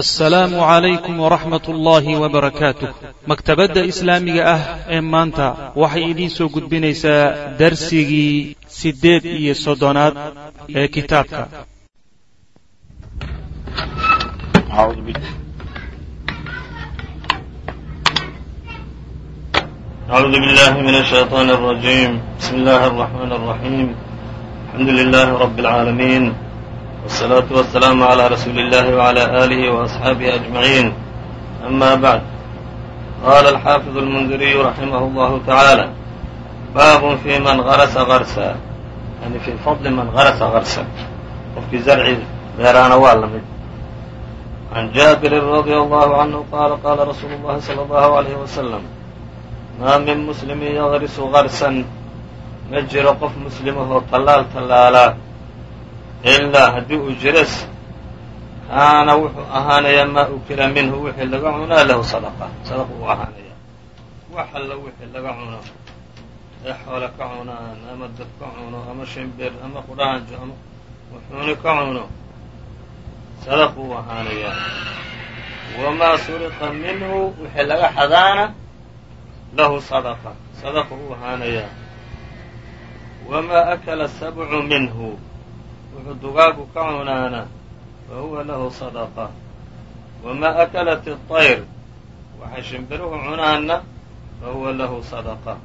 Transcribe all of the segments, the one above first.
asalaamu calaykum waraxmat ullaahi wbarakaatu maktabadda islaamiga ah ee maanta waxay idiin soo gudbinaysaa darsigii siddeed iyo soddonaad ee kitaabka. Aaudu بالله من الشيطان الرجيم بسم الله الرحمن الرحيم الحمد لله رب العالمين والصلاة والسلام على رسول الله وعلى آله وأصحابه أجمعين أما بعد قال الحافظ المنذري رحمه الله تعالى باب في من غرس غرسا يعني في فضل من غرس غرسا qofkii زرci beeraana waa la mid عن جابر رضي الله عنه قال قال رsuل اللhi صلى الله عليه وسلم maa min muslimi yagrisu garsan ma jiro qof muslimahoo tallaal tallaalaa ilaa haddii uu jiras kaana wuxuu ahaanayaa maa ukila minhu wixii laga cunaa lahu sadaqa sadaqa uu ahaanaya wax alla wixii laga cuno ee xoole ka cunaan ama dad ka cuno ama shimbir ama qudhaanjo ama wuxuuni ka cuno sadaq uu ahaanayaa. Wamaa suriqa minhu wixii laga xadaana lahu sadaqa sadaqa uu ahaanayaa. Wamaa akala sabcu minhu wuxuu dugaagu ka cunaana fa huwa lahu sadaqa. Wamaa akalat اطayr waxay shimbiruhu cunaanna fa huwa lahu sadaqa.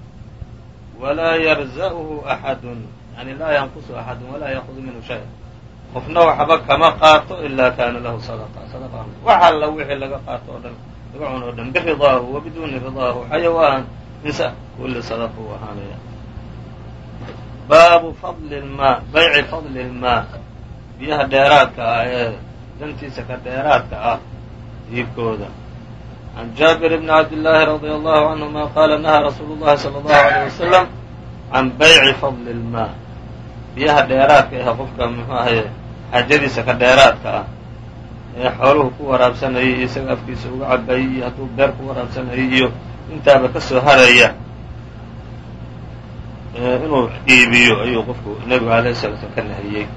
Walaa yarza'uhu axadun yani laa yanqusu axadun walaa yaakudu minhu shay. Qofna waxba kama qaato ilaa kaana lahu sadaqa. Wax alla wixii laga qaato oo dhan laga cuno o dhan biridaahu wa ridaahu xayawaan insa kulli sadaqa uu ahaanaya baabu fadli lmaa bayci fadli lmaa biyaha dheeraadka ah ee dantiisa ka dheeraadka ah iibkooda can jaabir bni cabdillaahi radia allahu canhuma qaala nahaa rasuulu llahi sala allahu aleyh wasalam can bayci fadli lmaa biyaha dheeraadka ah qofka muxuu ahaye xaajadiisa ka dheeraadka ah ee xooluhu ku waraabsanayay iyo isaga afkiisa uga cabayay iyo hadduu beer ku waraabsanayay iyo intaaba ka soo haraya inuu iibiyo ayuu qofku nebigu alayh salaa slam ka nahiyey.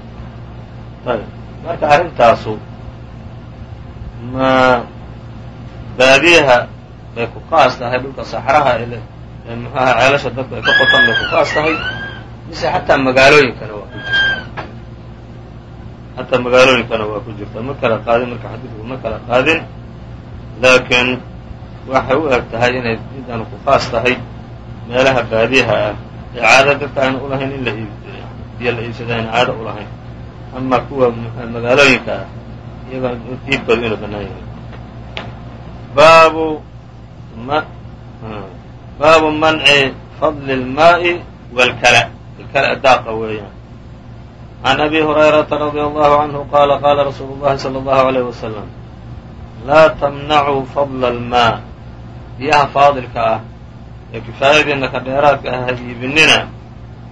Ayb marka arrintaasu ma baadiyaha bay ku qaas tahay dhulka saxraha muxuaha ceelasha dadku ay ka qotan bay ku qaas tahay mise xataa magaalooyinkana waa ku jirta. Xataa magaalooyinkana waa ku jirta. Ma kala qaadin marka xadiidku ma kala qaadin laakiin waxay u eg tahay inay midaan ku qaas tahay meelaha baadiyaha ah caado dadka ayna ulahayn in la biyo la iibsada ayna caado ulahayn ama kuwa magaalooyinka ah iyaga iibkoodu inuu banaan yahay baabu baabu manci fadli اlmaaءi wاlkala ilkala daaqa weeyaan can abi hurayrata radia allahu canhu qaala qaala rasuulu اllahi salى اllahu عalيyh wasalam laa tamnacuu fadla اlmaa biyaha faadilka ah ee kifaayadiina ka dheeraadka ah ha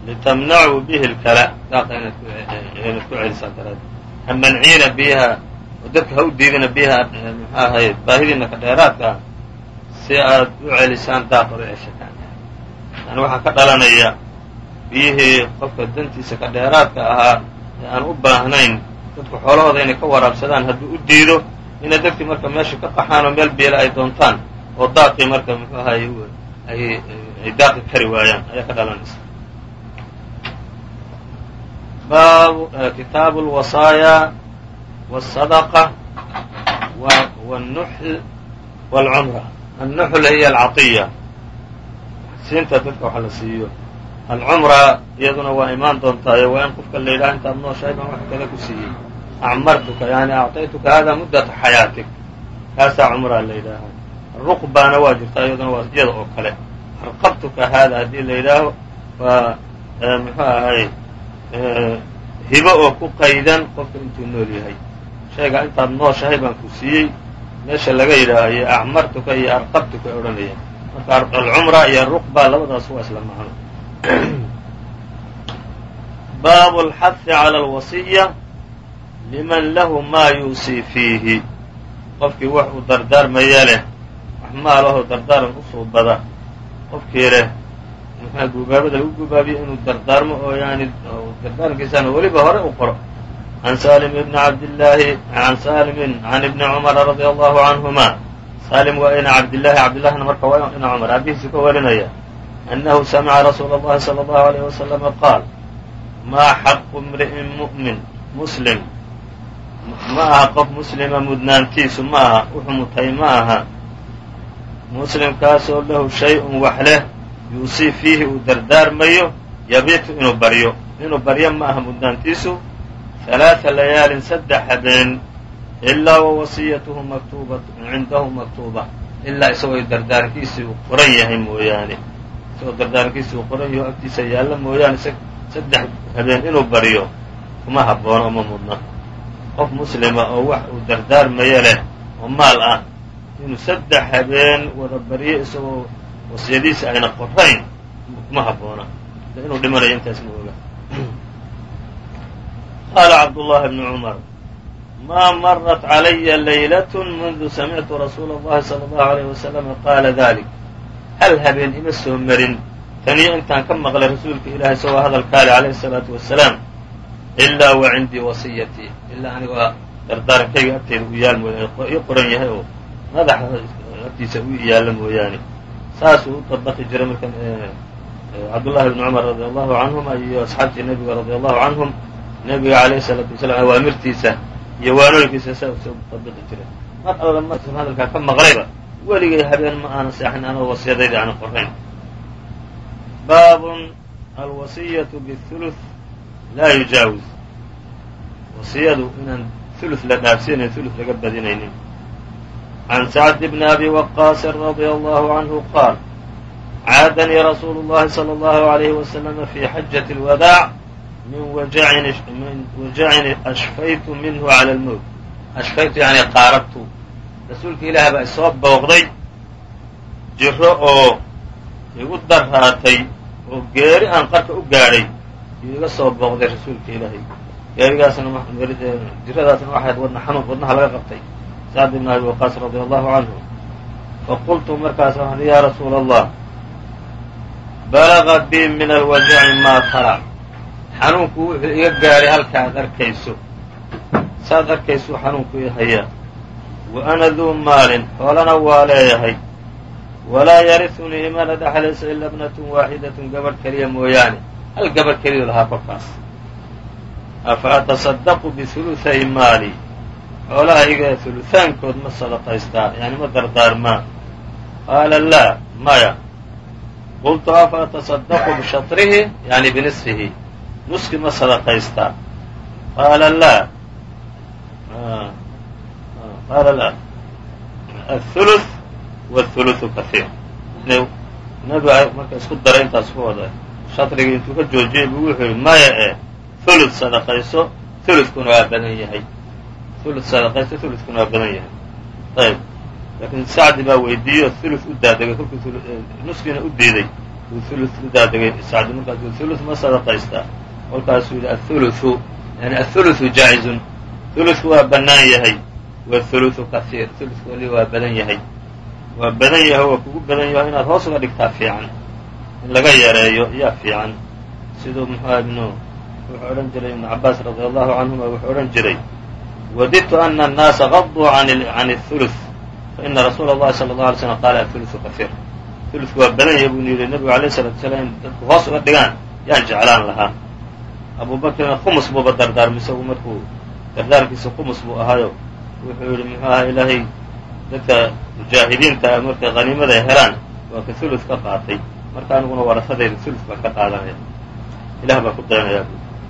litamnacuu bihi lkala inaad ku celisaan daraad ha manciina biyaha oo dadka ha u diidina biyaha muxuu ahaye baahidiina ka dheeraadka ah si aad u celisaan daaqa u yani waxaa ka dhalanaya biyihii qofka dantiisa ka dheeraadka ahaa ee aan u baahnayn dadku xoolahooda inay ka waraabsadaan hadduu u diido inay dadkii marka meesha ka qaxaan oo meel biela ay doontaan oo daaqii marka muxuu ahaye ay daaqi kari waayaan ayaa ka dhalanaysa baabu kitaabu اlwasaaya wالsadqa wالnuxl wاlcumra annuxl hiy alcaطiya siinta dadka waxa la siiyo alcumra iyaduna waa imaan doontaayo waa in qofka la yidhaha intaad nooshahay baan wax kale ku siiyey acmartuka yani acطaytuka hada muddata xayaatik kaasaa cumraa la yidhaaha ruqbaana waa jirtaa iyaduna waa iyada oo kale arqabtuka haada haddii la yidhaaho waa muxuu ahay hibo oo ku qaydan qofka intuu nool yahay shayga intaad nooshahay baan ku siiyey meesha laga yidhaaho iyo acmartuka iyo arqabtuka odhanaya marka alcumra iyo ruqba labadaas waa isla macno baabu اlxahi calى اlwasiya liman lahu maa yuusii fiihi qofkii wax uu dardaarmaya leh maxmaal dardaaran u suubada qofkii leh muxua gubaabada lagu gubaabiyo inuu dardaarmo oo yani dardaarankiisaana weliba hore u qoro? An salim ibni cabdillaahi an salimin can ibni cumara radia allahu canhuma. Saalim waa ina cabdillahi cabdillahna marka waa ina cumar. Abbihiisu ka warinaya annahu samica rasuul اllahi salى allahu alayh wasalama qaal maa xaqu imri'in mu'min muslim. Ma aha qof muslima mudnaantiisu ma aha u ma aha muslimkaasoo lahu shay-un wax leh yuusii fiihi uu dardaarmayo yabiitu inuu baryo. Inuu baryo ma aha mudnaantiisu. Halaaa layaalin saddex habeen ilaa wa wasiyatuhu maktuubatun cindahu maktuuba. Ilaa isagoo dardaarankiisii uu qoran yahay mooyaane. Isagoo dardaarankiisii uu qoran yahay oo agtiisa yaalla mooyaane saddex habeen inuu baryo kuma habboono uma mudna qof muslima oo wax uu dardaarmayo leh oo maal ah inuu saddex habeen wada baryo isagoo wasiyadiisa ayna qorayn kuma habboona inuu dhimanayo intaas ma oga qaala cabdullahi bnu cumar maa marat calaya laylat mundu samictu rasuula اllahi salى اllahu alayh wasalama qaala dalik hal habeen ima soo marin taniyo intaan ka maqlay rasuulka ilahay isagoo hadalkaale calayhi الsalaatu wasalaam ilaa wa cindii wasiyatii ilaa anigoo dardaarankayga agteeda u yaal mooyaane ii qoran yahay oo madaxa agtiisa u yaalla mooyaane. Saasuu u dabaqi jiray marka cabdullahi bni cumar radi allahu canhuma iyo asxaabtii nebiga radi allahu canhum nebiga alayhi salaatu wasalaam awaamirtiisa iyo waanooyinkiisa saa u soo dabaqi jiray mar alla markan hadalkaa ka maqlayba weligay habeen ma aana seexin anoo wasiyadayda aana qorayn baabun alwasiyatu bihuluth laa yujaawiz wasiyadu inaan hulus la dhaafsiinayn hulus laga badinaynin can sacd bni abi waqaasin radia allahu canhu qaal caadanii rasuulu llahi salى allahu alayhi wasalama fi xajati اlwadaac min wajacin ashfaytu minhu cala lmowt ashfaytu yani qaarabtu rasuulka ilaah baa isoo booqday jiro oo igu daraatay oo geeri aan qarka u gaadhay yuu iga soo booqday rasuulka ilaahay geerigaasna jiradaasna waxayd wadna xanuun wadnaha laga qabtay sacd ibn abi waqaas radia allahu canhu faqultu markaas waxaan ya rasuula allah balaga bi min alwajaci maa tara. Xanuunku wuxuu iga gaadhay halka aad arkayso. Saad arkaysuu xanuunku i hayaa. Wa ana duu maalin xoolana waa leeyahay. Walaa yarisunii imana dhexlaysa ila bnatun waaxidatun gabadh keliya mooyaane. Hal gabadh keliyu lahaa kolkaas. Afa atasadaqu bihuluhay maali xoolahayga huluhaankood ma sadaqaystaa yani ma dardaarmaa qaala laa maya. Qultu afa atasadaqu bishatrihi yani binisfihi nuski ma sadaqaystaa qaala laa. Qaala laa. Athuluth wاthuluthu kahiir nabiga marka isku daray intaas ku wada shatrigii intuu ka joojiyey buu wuxuu yihi maya ee thuluth sadaqayso thuluthkuna waa badan yahay thuluth sadaqayso thuluthkuna waa badan yahay ayb. Laakiin sacdi baa weydiiyo thuluth u daadegay kolkuu nuskiina u diiday. Uu thuluth u daadegay sacdi markaasuu thuluth ma sadaqaystaa. Kolkaasuu yidhi athuluthu yani athuluthu jaa'izun. Thuluthku waa bannaan yahay wاthuluthu kahiir thuluthku wali waa badan yahay. Waa badan yahay waa kugu badan yaho inaad hoos uga dhigtaa fiican. In laga yareeyo yaa fiican. Siduu muxuuha ibnu wuxuu odhan jiray ibnu cabaas radi canhuma wuxuu odhan jiray wadidtu ana annaasa gaduu can اthuluث faina rasuula اllahi salى اlه alay slm qaala athuluثu kahiir thuluثku waa badan yahay buu yidhi nebigu alayh الsalatu wasalaam in dadku hoos uga dhigaan yaan jeclaan lahaa abu bakrina khumus buuba dardaarmay isagu markuu dardaarkiisa khumus buu ahaayo wuxuu yidhi muxuu ahaa ilaahay dadka mujaahidiinta markay haniimada ay helaan waa ka hulud ka qaatay marka aniguna warasadayda hulud baan ka qaadanaya ilah baa ku dayanaya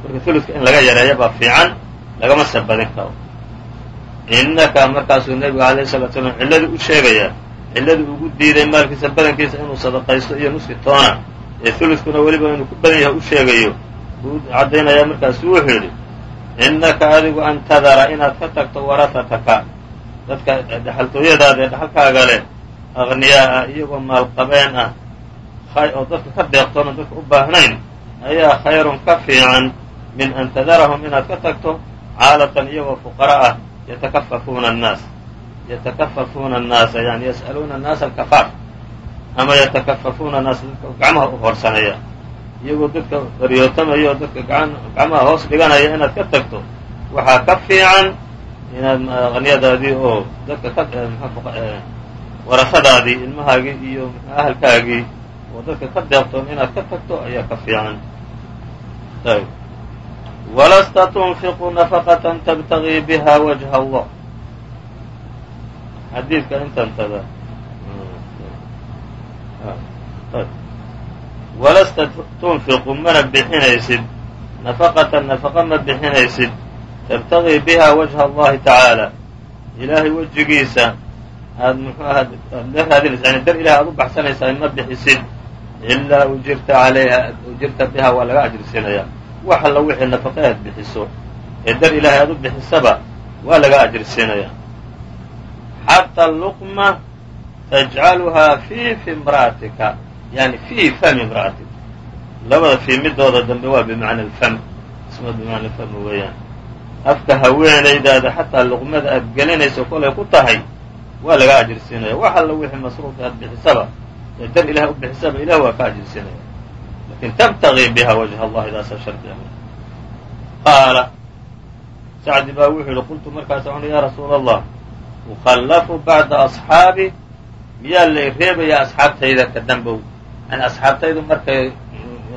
marka huludka in laga yareeya baa fiican lagama sabadin karo innaka markaasuu nebigu alayh salatu slam cilladii u sheegayaa cilladii ugu diiday maalkiisa badankiisa inuu sadaqaysto iyo nuski toona. Ee huludkuna weliba inuu ku badan yahay u sheegayo. Uu caddaynayaa markaasu wuxuu yidhi innaka adigu an tadara inaad ka tagto warahataka dadka dhexaltooyadaada ee dhexalkaaga leh aqniyaa ah iyagoo maalqabeen ah oo dadka ka deeqtoona dadka u baahnayn ayaa khayrun ka fiican min an tadarahum inaad ka tagto caalatan iyagoo fuqara ah yatakafafuuna annaas yatakafafuuna annaasa yani yas'aluuna annaasa alkafaaf ama yatakafafuuna annaasa dadka gacmaha u horsanaya. Iyagoo dadka baryootamaya oo dadka gacmaha hoos dhiganaya inaad ka tagto waxaa ka fiican inaad qanyadaadii oo dadka ka warasadaadii ilmahaagii iyo ahalkaagii oo dadka ka deeqtoon inaad ka tagto ayaa ka fiican walasta tunfiqu nafaqatan tabtagii biha wajha allah xadiidka intantada walasta tunfiqu mana bixinaysid nafaqatan nafaqa ma bixinaysid tabtagii biha wajha allahi tacaala ilaahay wejigiisa aad muxuu aha aad la raadinaysa yani dar ilahay aad u baxsanaysaa ma bixisid ilaa ujirta calayha ujirta biha waa laga ajrsiinayaa wax alla wixii nafaqa aad bixiso ee dar ilaahay aad u bixisaba waa laga ajrsiinayaa xata luqma tajcaluhaa fii fi imra'atika yani fii fami imra'atika. Labada fii midooda dambe waa bimacna alfam isma bimacna alfam weeyaan. Afka haweenaydaada xataa luqmada aad gelinayso kolay ku tahay waa laga ajirsiinaya. Wax alla wixii masruufka aad bixisaba ee dar ilaah u bixisaba ilah waa ka ajirsiinaya laakiin tabtagii biha wajha allah idaasa shardi qaala sacdi baa wuxuu yihi qultu markaasa waxu ya rasuula allah ukhallafu bacda asxaabi miyaa lay reebayaa asxaabtayda ka dambow yani asxaabtaydu markay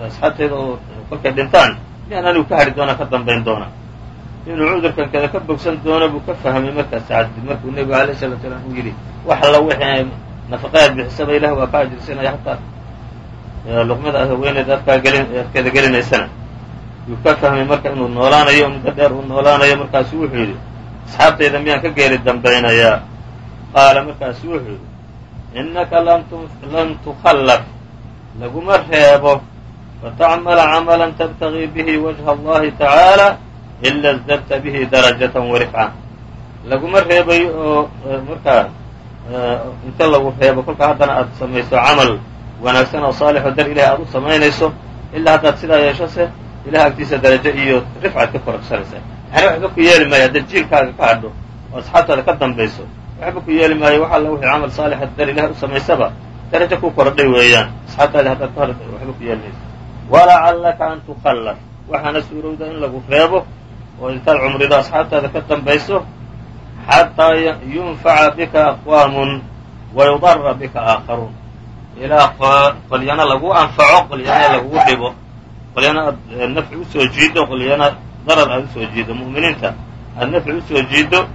asxaabtayda oo kolkay dhintaan miyaan anigu ka hadhi doona ka dambayn doona inuu cudurkan kada ka bogsan doono buu ka fahmay markaas sacdi markuu nebigu alayh salatu salaam uu yidhi wax alla wixii nafaqayaad bixisaba ilah waa ka ajirsanaya hataa luqmada haweeneed adkaa gelin adkeeda gelinaysana. Yuu ka fahmay marka inuu noolaanayo muddo dheer uu noolaanayo markaasu wuxuu yidhi asxaabtayda miyaan ka geeri dambaynayaa qaala markaasu wuxuu yidhi innaka lan tukhallaf laguma reebo fatacmala camalan tabtagii bihi wajha allahi tacaala ila zdadta bihi darajatan warifca laguma reebayo oo markaa inta lagu reebo kolka haddana aad samayso camal wanaagsan oo saalix oo dar ilahay aad u samaynayso ilaa haddaad sidaa yeesho se ilaah agtiisa darajo iyo rifcaad ka kororsanaysaa yani waxba ku yeeli maayo haddaad jiilkaaga ka hadho oo asxaabtaada ka dambayso. Waxba ku yeeli maayo wax alla wixii camal saalixa dar ilahay u samaysaba darajo ku korodhay weeyaan. Asxaabtaadi haddaad ka hadho waxba ku yeeli mayso walacallaka an tukhallaf waxaana suurowda in lagu reebo oo intaad cumrido asxaabtaada ka dambayso xataa yunfaca bika aqwaamun wayudara bika aakharuun ilaa qolyana lagu anfaco qolyana lagugu dhibo. Qolyana aad nafci u soo jiido qolyana darar aad u soo jiido. Mu'miniinta aad nafci u soo jiido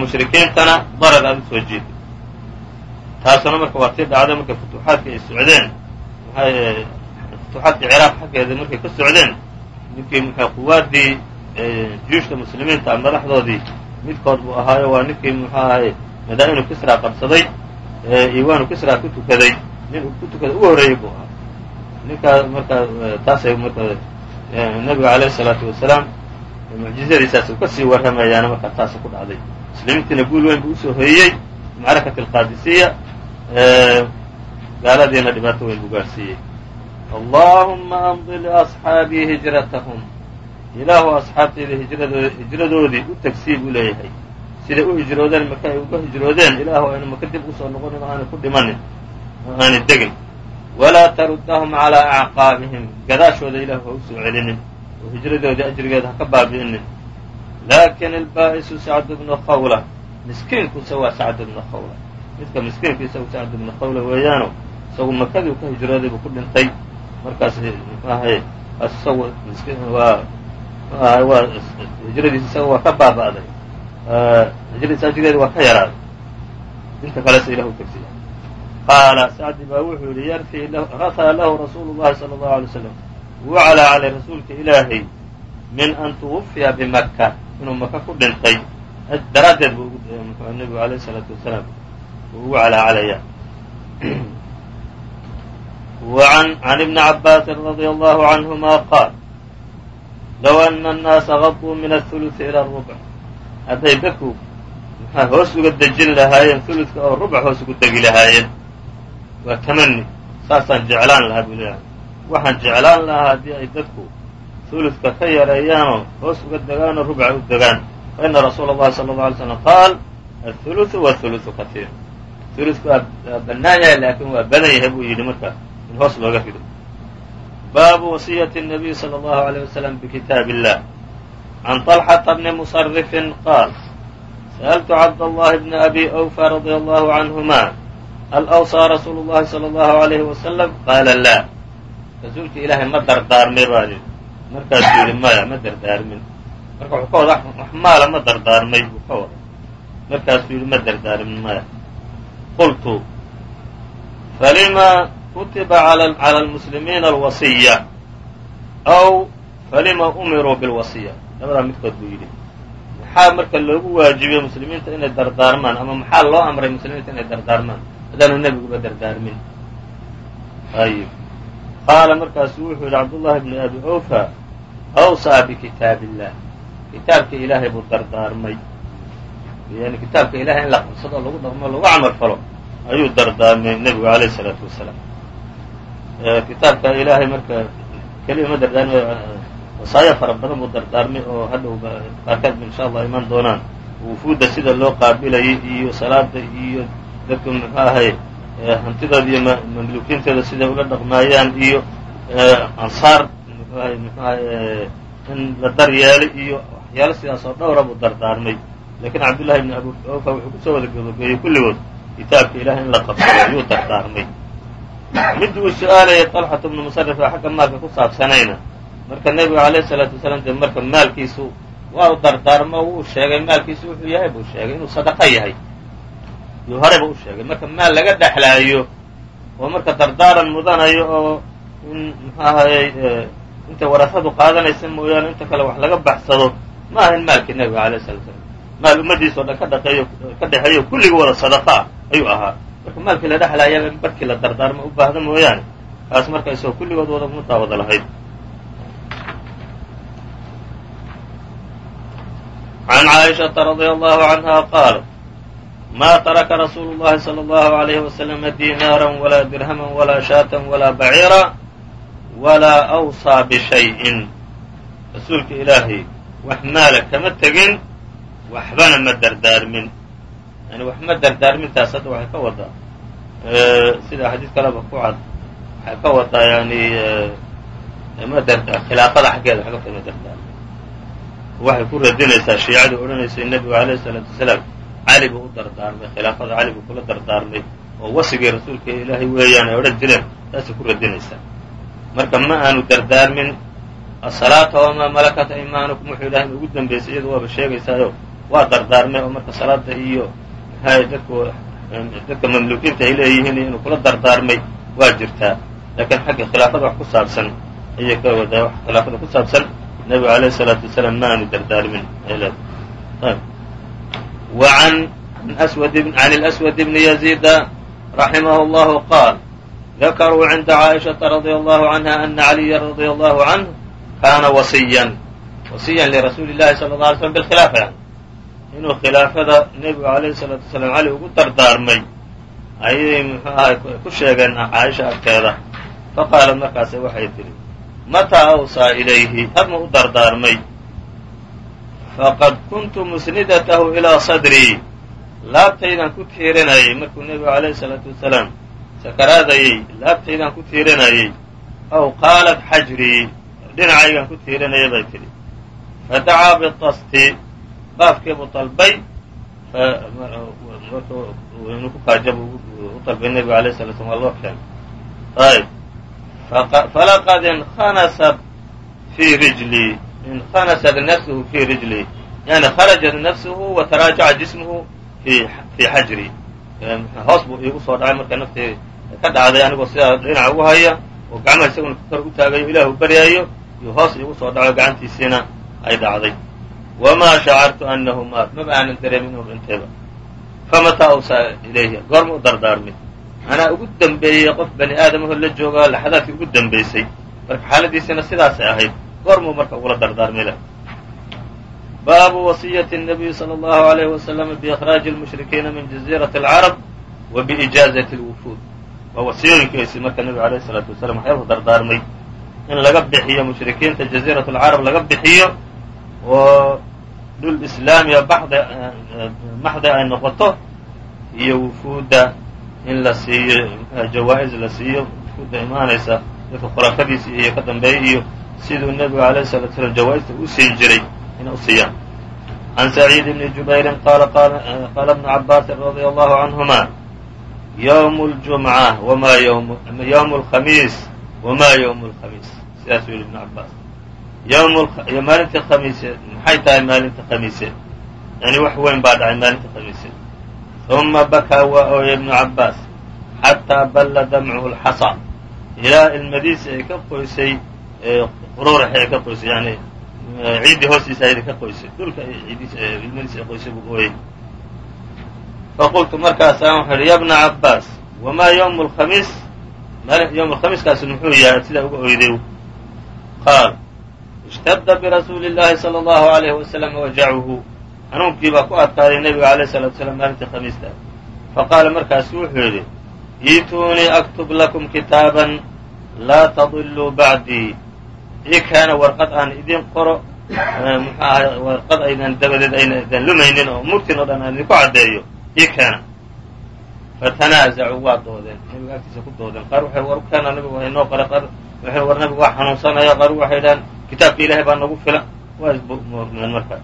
mushrikiintana darar aad u soo jiido. Taasuna marka waa tii dhacday markay futuuxaadka ay socdeen. Maxay futuuxaadka ciraaq xaggeeda markay ka socdeen ninkii mxu quwaadii juyushta muslimiinta madaxdoodii midkood buu ahaayo waa ninkii muxuu ahay madaa'inu kisra qabsaday iwaanu kisra ku tukaday nin ku ugu horreeyey buu ahaa. Ninkaa markaa taasay marka nebiga alayh isalaatu wasalaam mucjizadiisaas u ka sii warramayaana markaa taasa ku dhacday. Muslimiintiina guul weyn buu u soo hoyey macrakati alqaadisiya gaaladiina dhibaato weyn buu gaadhsiiyey allahuma amdi liasxaabii hijratahum. Ilaahu asxaabtayda hijradood hijradoodii u tagsii buu leeyahay. Siday u hijroodeen maka ay uga hijroodeen ilaahu aynu maka dib u soo noqonin oo aanay ku dhimanin aanay degin walaa taruddahum calaa acqaabihim gadaashooda ilaahu ha u soo celinin. Oo hijradoodii ajrigeeda ha ka baabi'inin. Laakin albaa'isu sacdu bnu khawla. Miskiinkuse waa sacd bnu khawla. Midka miskiinka isagu sacd bnu khawla weeyaano isagu makadii ka hijrooday buu ku dhintay. Markaas muxuu ahay isagu waa waa hijradiis isaga waa ka baaba'day. Hijradiis ajrigeeda waa ka yaraaday inta kalese ilah u tegsiya qaala sacdi baa wuxuu yihi yarfi rataa lahu rasuulu llahi sala allahu alay slam wuu calaacalay rasuulka ilaahay min an tuwufiya bimaka inuu maka ku dhintay daraaddeed buu nebigu alayh isalaatu wasalaam uu ugu calaacalaya وعn بن عabاس رضي الله عنهma qاal low أن الناasa غضوu min الثuluث إlى الربع hadday dadku maxaa hoos uga dejin lahaayeen ثuluثka oo rubc hoos ugu degi lahaayeen waa tamani saasaan jeclaan lahaa buu leeyahay waxaan jeclaan lahaa haddii ay dadku ثuluثka ka yareeyaanoo hoos uga degaanoo rubca u degaan faإna rasuula الlahi salى الlه عlay slam qaal الثuluثu والثuluثu kaثيir ثuluثku waa bannaan yahay laakiin waa badan yahay buu yidhi marka in hoos looga rido baabu wasiyati الnabiy salى اllahu عalيه wasalam bikitaab illah عن طلحة بن مصرف قال سألت عبد الله بن أبي أوفى رضي الله عنهما hal awsaa rasuulu llahi sala allahu alayhi wasalam qaala laa rasuulka ilaahay ma dardaarmay baa yidhi markaasuu yidhi maya ma dardaarmin marka wuxuu ka wada wax maala ma dardaarmay buu ka wada markaasuu yidhi ma dardaarmin maya qultu falima kutiba cala almuslimiina alwasiya aw falima umiruu bilwasiya labadaa midkood buu yidhi maxaa marka loogu waajibiyey muslimiinta inay dardaarmaan ama maxaa loo amray muslimiinta inay dardaarmaan haddaanu nebiguba dardaarmin. Ayib. Qaala markaasuu wuxuu yidhi cabdullahi bni abi awfa awsaa bikitaabi illah kitaabka ilaahay buu dardaarmay. Yani kitaabka ilahay in la qabsado lagu dhaqmo lagu camal falo ayuu dardaarmay nebigu alayh isalaatu wasalaam. Kitaabka ilaahay marka keliya ma dardaarmay wasaaya fara badan buu dardaarmay oo hadhow qaarkeed ba insha allah iman doonaan. Wufuudda sida loo qaabilayay iyo salaada iyo dadka muxuu ahay hantidooda iyo mamluukiinteeda siday ula dhaqmaayaan iyo ansaar muxuu ahay muxuu ahay in la daryeelay iyo waxyaalo sidaas oo dhowra buu dardaarmay lakiin cabdullahi ibni abu awfa wuxuu kusoo wada gabagabeeyey kulligood kitaabka ilahay in la qabsado ayuu dardaarmay mid uu su-aalayay طalxatu bnu musarifa xagga maalka ku saabsanayna marka nebigu alayh الsalaatu wasalaam dee marka maalkiisu waa u dardaarmo wuu sheegay maalkiisu wuxuu yahay buu sheegay inuu sadaqo yahay yuu horeyba u sheegay marka maal laga dhexlaayo oo marka dardaaran mudanayo oo in muxu ahayey eh, inta warasadu qaadanaysa mooyaane inta kale wax laga baxsado ma aha in maalkii nabiga alayh sala slam maal ummadiisa oo dhan ka dhaqeeyo ka dhexeeyo kulligii wada sadaqa ah ayuu ahaa. Marka maalkii la dhexlaayaba in barkii la dardaarma u baahda mooyaane kaas marka isagoo kulligood wada uma lahayd. An caaishaةa radي allahu canha qaalat ma taraka rasuulu الlahi slى الlه عlيه وsلم dinaarا وlaa dirhma وlaa shاة وlaa bacيirا وlaa أwصىa bشhayءin rasuulka ilaahay wax maala kama tegin waxbana ma dardaarmin yani wax ma dardaarmintaas hadda waxay ka wadaa sida xadiis kaleba ku cad waxay ka wadaa yani ma khilaafada xaggeeda waxba kama dardaarmin waxay ku radinaysaa shiicadii odhanaysay nebigu alayh الsalaatu wasalaam cali buu u dardaarmay khilaafada cali buu kula dardaarmay oo wasigii rasuulka ilaahay weeyaan ay odhan jireen taasay ku radinaysaa. Marka ma aanu dardaarmin asalaata wamaa malakat aymaanukum wuxuu ilahay ugu dambeysay iyadu waaba sheegaysaayo waa dardaarmay oo marka salaada iyo maxay dadku dadka mamluukiinta ay leeyihiin iyo inuu kula dardaarmay waa jirtaa. Laakiin xagga khilaafada wax ku saabsan ayay ka wadaa khilaafada ku saabsan nebigu alayh الsalaatu wasalaam ma aanu dardaarmin ay leedahay وعn عن الأسود بن يزيد رحمه الله قال ذكروا عند عائشةa رضي الله عنها أن عليا رضي الله عنه kاna وصيا وصيا لرasuuل اللahi صلى الله علي سلم بالخلافة يعني inuu khilaafada nebigu عalayه الصلاaةu وسلام عalي ugu dardaarmay ayay mxuu ahay ku sheegeen caaisha agteeda faqaalat markaase waxay tidhi matىa أwصىa إlayhi hadma u dardaarmay faqad kuntu musnidatahu ilaa sadrii laabtaydaan ku tiirinayay markuu nebigu calayhi salaatu wasalaam sakaraadayay laabtaydaan ku tiirinayay aw qaalat xajrii dhinacaygaan ku tiirinayay bay tidhi. Fadacaa bitasti baafkiibuu dalbay inuu ku kaajabu u dalbay nebigu alayh sala slam waa loo keenay ayb falaqad inkhanasat fii rijlii inkanasat nafsuhu fii rijlii yani kharajat nafsuhu wa taraajaca jismuhu fii xajri hoos buu iigu soo dhacay marka naftii ka dhacday anigoo sidaa dhinaca ugu haya oo gacmaha isaguna kor u taagayo ilaahu baryaayo iyo hoos iigu soo dhaco gacantiisiina ay dhacday wamaa shacartu annahu maat maba aanan dareemin inuu dhintayba famataa awsaa ilayhi goorma u dardaarmay anaa ugu dembeeyey qof bani aadamahoo la jooga laxadaadkii ugu dembaysay marka xaaladiisina sidaasay ahayd goormuu marka ugula dardaarmay leh baabu wasiyati الnabiyi salى اllahu عalayh waslama biikraaji اlmushrikiina min jaziirati اlcarab wa biijaazati اlwufuud waa wasiyooyinkiisi marka nebigu alayh الsalaatu wasalam waxyaabu dardaarmay in laga bixiyo mushrikiinta jaziirat اlcarab laga bixiyo oo dhul islaamiya baxda maxda ay noqoto iyo wufuudda in la siiyo jawaa-is la siiyo wufuudda imaanaysa dadka khulaafadiisa iyo ka dambeeya iyo siduu nebigu alayh salatu slam jawaa'ista u siin jiray inay u siiyaan can saciid bni jubayrin qaala qaala bnu cabaasin radia allahu canhuma ywmu ljumca wmaa ywmu lkhamiis wamaa ywmu lkhamiis sidaasuu yidhi ibnu cabbaas. Maalintii khamiiseed maxay tahay maalintii khamiiseed yani wax weyn baa dhacay maalintii khamiiseed uma bakaa waa ooyay ibnu cabbaas xataa balla damcuhu alxasa ilaa ilmadiisi ay ka qoysay ururaxi ka qoysay yani eh, ciiddii hoostiisa ahayd ka qoysay. Dhulka cidmadiis eh, ay qoysay buu ooyey faqultu markaasaan wuxuu yidhi ya bna cabbaas wamaa ywm lhamiis maalin ywm lkhamiiskaasi muxuu yahay sidaa uga oyday qaal ishtadda birasuuli llaahi sala allahu alayhi wasalama wajacuhu xanuunkii baa ku adkaaday nebiga alayh salatu salaam maalintii khamiista. Faqaala markaasu wuxuu yidhi iituunii aktub lakum kitaaban laa tadiluu bacdii ii keena warqad aan idin qoro muxuu ahay warqad aydan dabadeed ayna idan lumaynin oo murtin o dhan aan idinku caddeeyo. Ii keena fatanaazacuu waa doodeen. Nebiga agtiisa ku doodeen. Qaar waxay war keena nabigu waa inoo qora qaar waxay war nabigu waa xanuunsanaya qaar waxay dhahaan kitaabka ilahay baa nagu filan waa ismurmeen markaa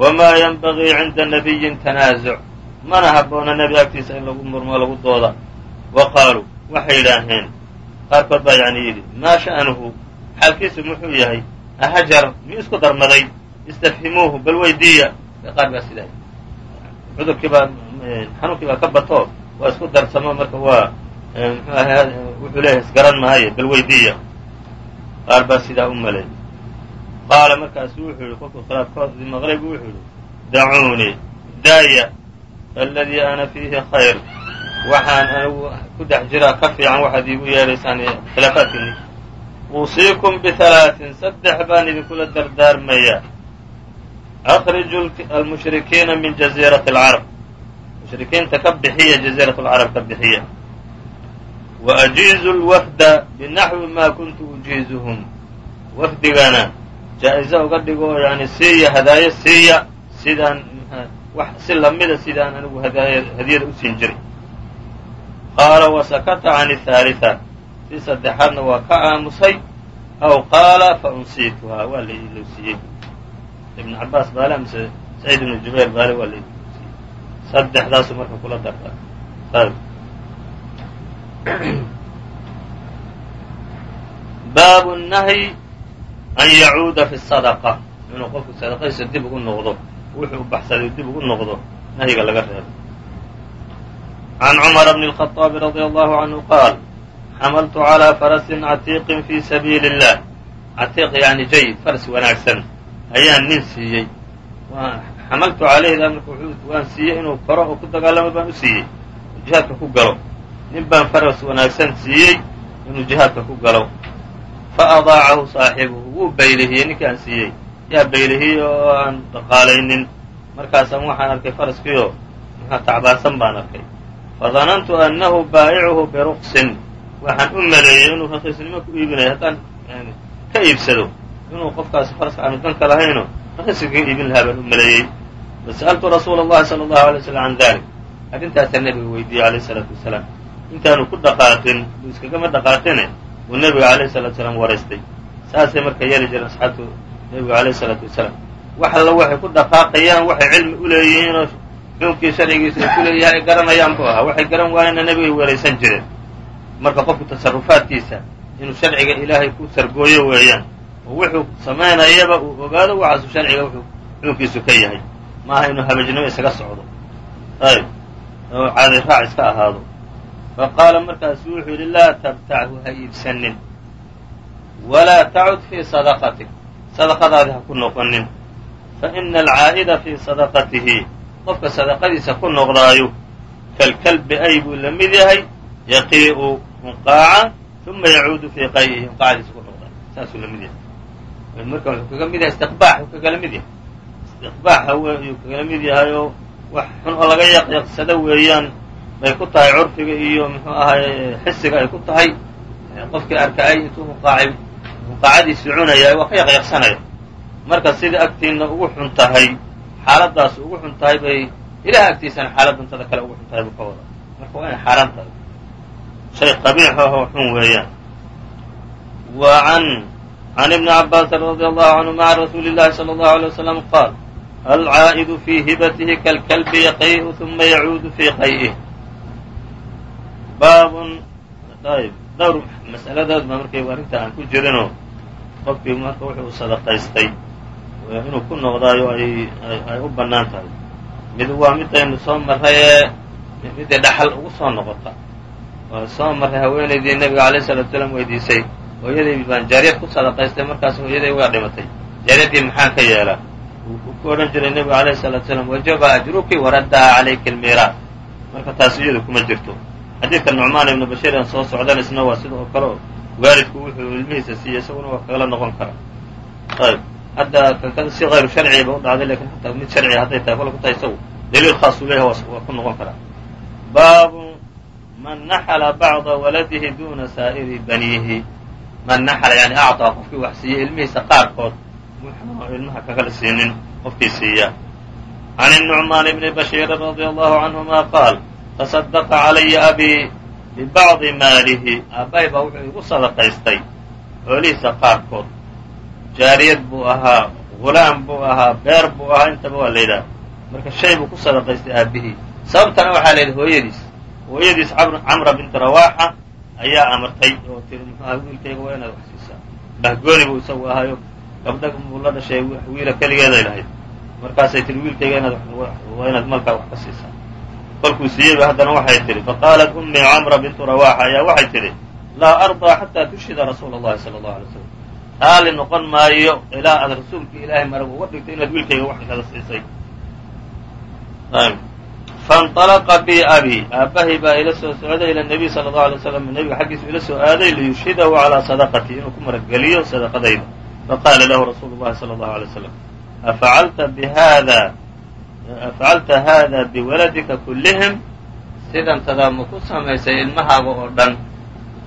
wamaa yanbagii cinda nabiyin tanaazuc mana habboona nebi agtiisa in lagu murmo lagu dooda. Wa qaaluu waxay yidhaaheen qaarkood baa yani yidhi maa sha'nuhu xaalkiisu muxuu yahay ahajar miyuu isku darmaday? Istafhimuuhu bal weydiiya. Qaar baa sidaa cudurkii baa xanuunkii baa ka bato waa isku darsamo marka waa mxuu ahay wuxuu leeyahay isgaran maayo bal weydiiya. Qaar baa sidaa u malay qaala markaasu wuxuu yihi kolkuu khilaafkoodii maqlay bu wuxuu yihi dacuunii daaya faladii ana fiihi khayr. Waxaan anigu ku dhex jiraa ka fiican waxaad iigu yeedhaysaan khilaafaadkiini uusiikum bihalaaثin saddex baan idinkula dardaarmayaa akhriju almushrikiina min jaziirati alcarab mushrikiinta ka bixiya jaziirat alcarab ka bixiya waajiizu lwafda binaxwi maa kuntu ujiizuhum wafdigana jaa-izo uga dhigo yani siiya hadaayo siiya sidaan wax si lamida sidaan anigu hadiyada u siin jiray qaala wasakata can haalia tii saddexaadna waa ka aamusay aw qaala fa unsiituhaa waa la ilowsiiyey ibn cabaas baale mise saciid ibnu jubayr baale waa la ilowsiiyey saddexdaasu marka kula darda baabu nahyi an yacuuda fi sadaqa inuu qofku sadaqadiisa dib ugu noqdo wuxuu baxsaday dib ugu noqdo nahyiga laga reebo can cumara bn اlkhaطaabi radi allahu canhu qaal xamaltu calىa farasin catiiqin fii sabiili اllah catiiq yani jayid faras wanaagsan. ayaan nin siiyey. xamaltu calayhi marka waan siiyey inuu koro oo ku dagaalamo baan u siiyey jihaadka ku galo nin baan faras wanaagsan siiyey inuu jihaadka ku galo faadaacahu saaxibuhu wuu baylihiyey ninkaan siiyey yaa baylihiyey oo aan dhaqaalaynin markaasaan waxaan arkay faraskiioo maxaa tacbaarsan baan arkay fadanantu annahu baayicuhu biruqsin waxaan u maleeyey inuu raqiisnimo ku iibinayo haddaan ka iibsado inuu qofkaasi faraska aanu danka lahayno raqiiskii iibin lahaa baan u maleeyey fasaltu rasuula اllahi sala allahu alay slam can dalik arrintaasaa nebiga weydiiyey alayh isalaatu wasalaam intaanu ku dhaqaaqin iskagama dhaqaaqine uu nebiga alayh salatu wasalaam waraystay. Saasay marka yeeli jireen asxaabtu nebiga alayh salaatu wasalaam wax alla waxay ku dhaqaaqayaan waxay cilmi u leeyihiinoo xukunkii sharcigiisa ay ku leeyahay garanayaan buu ahaa. Waxay garan waayeenna nebigay weeraysan jireen marka qofku tasarufaadkiisa inuu sharciga ilaahay ku sargooyo weeyaan oo wuxuu samaynayaba uu ogaado waxaasu sharciga wuxuu xukunkiisu ka yahay. Maaha inuu habajnimo isaga socdo. Ayb oo caadi raac iska ahaado. Fa qaala markaasu wuxuu yidhi laa tabtachu ha iibsanin. Walaa tacud fii sadaqatik. Sadaqadaadi ha ku noqonin. Fa ina alcaa'ida fii sadaqatihi. Qofka sadaqadiisa ku noqdaayo kalkalbi ay buu la mid yahay yaqii'u unqaaca uma yacuudu fii qay'ihi unqaacdiisa ku noqdaayo saasuu la mid yahay. Marka wuxuu kaga mid yahay istiqbaax uu kagala mid yahay. Istiqbaaxa ayuu kagala mid yahay oo wax xun oo laga yaqyaqsado weeyaan bay ku tahay curfiga iyo muxuu ahay xisiga ay ku tahay. Qofkii arka'ay intuu unqaacay unqaacadiisii cunaya waa ka yaqyaqsanaya marka sida agtiina ugu xun tahay xaaladaas ugu xun tahay bay ilaah agtiisana xaalad cuntada kale ugu xun tahay buu ka wada marka waa inay shay qabiix ahoo xun weeyaan wa an عن iبن عabاس رضي الله عنهma عن رsuuل الlahi صلى الله عليه وسلم qاal الcاa'd في hibته kالكلب yqyه ثuma yعuud في qayئه baab ayb dhowr mas'aladood ba markay arrinta aan ku jirinoo qofkii marka wuxuu sadaqaystay inuu ku noqdaayo ay u bannaan tahay mid waa midaynu soo marray ee midday dhaxal ugu soo noqota waa soo marray haweenaydii nebiga alayh salatu salaam weydiisay. Hooyadii baan jaariyad ku sadaqaystay markaas hooyaday waa dhimatay. Jaariyaddii maxaan ka yeelaa wuu ku odhan jiray nebigu alayh salatu salaam wajaba ajruki waraddaha calayki almiiraas. Marka taas iyadu kuma jirto. Xadiidka nucmaan ibnu bashiir aan soo socdan isna waa sida oo kale oo waalidku wuxuu ilmihiisa siiyey isaguna waa kagala noqon kara ayb hadda kan si hayru sharciga ba u dhacday laakiin hataa mid sharciga hadday tahay kola ku tahay isagu. Daliil khaasu leeyaha waa ku noqon karaa man naxala bacda waladihi duna saa'iri baniihi man naxala yani acطaa qofkii wax siiyey ilmihiisa qaarkood muxuu ilmaha kagala siinin qofkii siiya can الnucmaan bni bashiiri radi allahu canهuma qaal taصadaqa calaya abii bibacdi maalihi aabbahay baa wuxuu igu sadaqaystay xoolihiisa qaarkood jaariyad buu ahaa gulaam buu ahaa beer buu ahaa intaba waa la yidhaha marka shay buu ku sadaqaystay aabihii sababtana waxaa la yidhi hooyadiis hooyadiis camra binti rawaaxa ayaa amartay. Oo tiri muxuaha wiilkayga waa inaad wax siisaa bahgooni buu isagu ahaayo. Gabdha buu la dhashay wiila keligeeday lahayd. Markaasay tihi wiilkayga waa inaad malkaa wax ka siisaa kolkuu siiyeyba haddana waxay tidhi faqaalat ummii camra bintu rawaaxa ayaa waxay tidhi laa ardaa xataa tushhida rasuula allahi sala allahu alay slam raali noqon maayo ilaa aad rasuulka ilaahay marag uga dhigto inaad wiilkayga wax kada siisay faاnطalaqa bi abi aabbahay baa ila soo socday ila nabiy sala allahu alay slam nebiga xaggiisu ila soo aaday liyushhidahu calaa sadaqatii inuu ku marageliyo sadaqadayda faqaala lahu rasuulu llahi sala allahu alay slam afacalta bihada afacalta hada biwaladika kullihim sidantadaa ma ku samaysay ilmahaaga oo dhan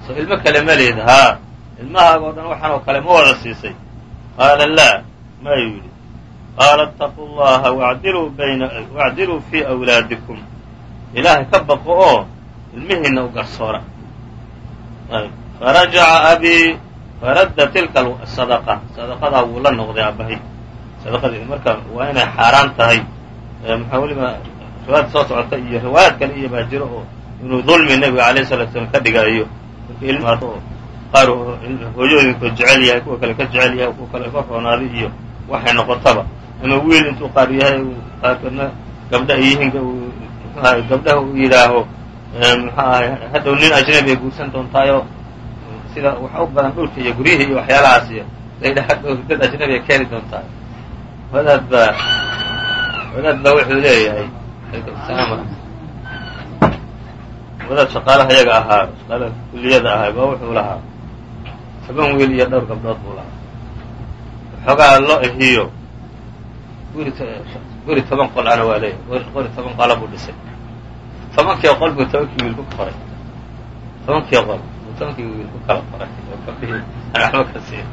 soo ilmo kale ma leed haa ilmahaaga oo dhan waxaan oo kale ma wada siisay qaala laa mayuu yidhi qaala اtaquu llaha wacdiluu fii awlaadikum ilaahay ka baqo oo ilmihiinna u garsoora farajaca abii faradda tilka sadaqa sadaqadaa wuu la noqday aabbahay sadaqadii marka waa inay xaaraan tahay maxaa weliba riwaayad soo socota iyo riwaayad kale iyo baa jiro oo inuu dulmi nebiga alayh salatu slam ka ilmaato oo qaar hooyooyinkood jecel yahay kuwa kale ka jecel yahay kuwa kale ka roonaaday iyo waxay noqotaba ama wiil intuu qaar yahay qaarkoodna gabdha ay yihiin mxuaha gabdhaha uu yidhaaho muxuu ahay hadhow nin ajnabi ay guursan doontaayo sida waxa u badan dhulka iyo guryihii iyo waxyaalahaas iyo laydha hadhow dad ajnabi ay keeni doontaa wadaad baa wadaad baa wuxuu leeyahay wadaad shaqaalaha iyaga ahaa shaqaalaha kulliyada ahaa baa wuxuu lahaa toban wiil iyo dhowr gabdhood buu lahaa xoogaa lo ihiyo guri toban qol ana waa leeyahay. Guri toban qola buu dhisay. Tobankii qol buu tobankii wiil ku qoray. Tobankii qol buu tobankii wiil ku kala qoray. Oo gabdhihii waxba ka siiya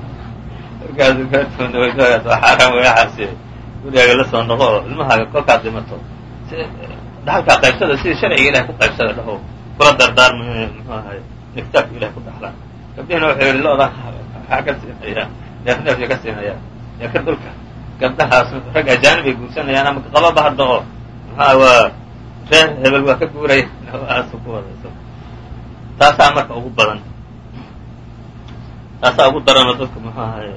markaasu gaartoonawaa xaaraan wagaxaasi gurigaaga la soo noqo oo ilmahaaga kolkaad dhimato. Dhaxalkaa qaybsada sidii sharciga ilahay ku qaybsada dhaho. Kula dardaarmo inay muxuu ahay kitaabka ilahay ku dhaxlaan gabdhihina wuxuu yihi loodan waxaa ka siinaya neef ka siinaya laakiin dhulka gabdhahaas rag ajaanib ay guursanayaan ama qababa hadda oo maxaa waa reer hebel waa ka guuraya aasu ku wadayso taasaa marka ugu badan taasaa ugu daranoo dadka muxuu ahay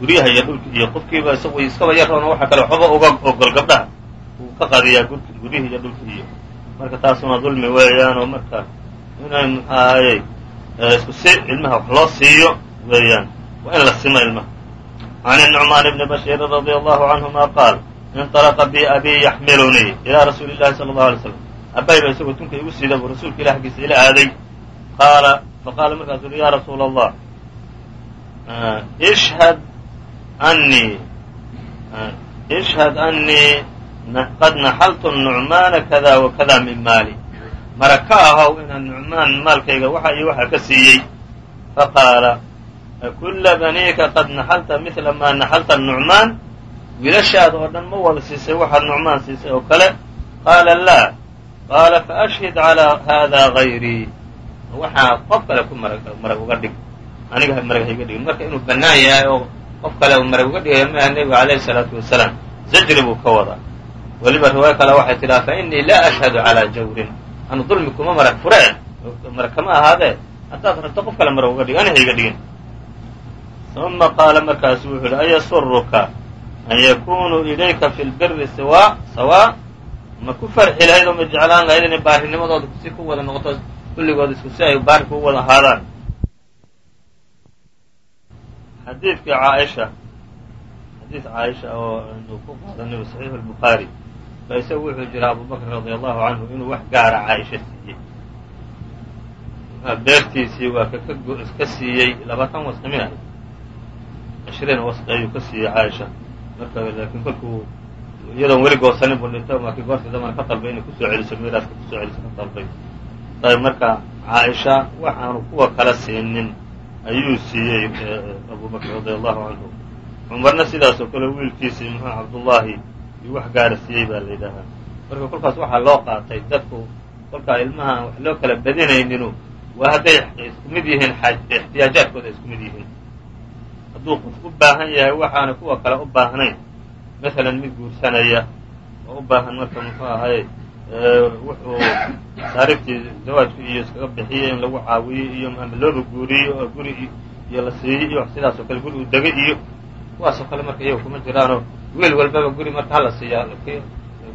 guryaha iyo dhulka iyo qofkiiba isagu iskaba yaroona waxa kale waxba uga ogol gabdhaha uu ka qadiyaa guryihii iyo dhulka iyo marka taasuna dulmi weeyaanoo marka inay muxuu ahayey isku si ilmaha wax loo siiyo weeyaan waa in la simo ilmaha can النucmaan bni bashiiri radي allahu canهuma qaal inطalaqa bi abii yaxmilunii ilaa rasuuli اllahi salى اlahu alay slam abbay ba isagoo tunka igu siida buu rasuulka ilah xaggiisa ila aaday qaala faqaala markaasu uhi ya rasuula allah ishhad anii ishhad anii qad naxaltu nucmaana kada wa kada min maali mara ka ahow inaan nucmaan maalkayga waxa iyo waxa ka siiyey faqaala akulla baniika qad naxalta midla maa naxalta nucmaan wiilashaada oo dhan ma wada siisay waxaad nucmaan siisay oo kale qaala laa qaala faashhid calaa hada gayrii waxaa qof kale ku marag uga dhig aniga marag hayga dhigin marka inuu bannaan yahay oo qof kale marag uga dhigaya maaha nebigu calayhi salaatu wasalaam zajri buu ka wadaa weliba riwaayo kale waxay tidhaha fa innii laa ashhadu calaa jawrin anu dulmi kuma marag fureen marag kama ahaadee haddaad rabto qof kale marag uga dhig ani hayga dhigin uma qaala markaasu wuxuu yihi ayasuruka an yakunuu ilayka fi lbiri sawa sawaa ma ku farxi lahayd oo ma jeclaan lahayd inay baarinimadooda si ku wada noqoto kulligood isku si ay baari ku wada ahaadaan xadiidkii caaisha xadiid caaisha oo aynu ku qaadanay saxiixu lbukhaari ba isagu wuxuu jira abu bakr radia allahu canhu inuu wax gaara caaisha siiyey beertiisii waa kaka ka siiyey labaatan wasqi mi ahay cishriin wasqi ayuu ka siiyey caaisha marka laakiin kolkuu iyadoon weli goosanin buu dhintay markii goortii dambana ka dalbay inay ku soo celiso miiraaska ku soo celiso ka dalbay. Ayb marka caaisha waxaanu kuwa kala siinin ayuu siiyey abu bakr radia allahu canhu cumarna sidaas oo kale wiilkiisii muxuu cabdullaahi wax gaara siiyey baa la yidhaahaa. Marka kolkaas waxaa loo qaatay dadku kolkaa ilmaha wax loo kala badinayninu waa hadday mid yihiin ixtiyaajaadkooda isku mid yihiin hadduu qof u baahan yahay waxaana kuwa kale u baahnayn. Masalan mid guursanaya oo u baahan marka muxuu ahaye wuxuu masaariftii zawaajku iyo iskaga bixiyey in lagu caawiyo iyo ama looba guuriyo oo guri iyo la siiyey iyo sidaas oo kale guri uu degay iyo kuwaasoo kale marka iyaga kuma jiraanoo wiil walbaba guri marka hala siiyaa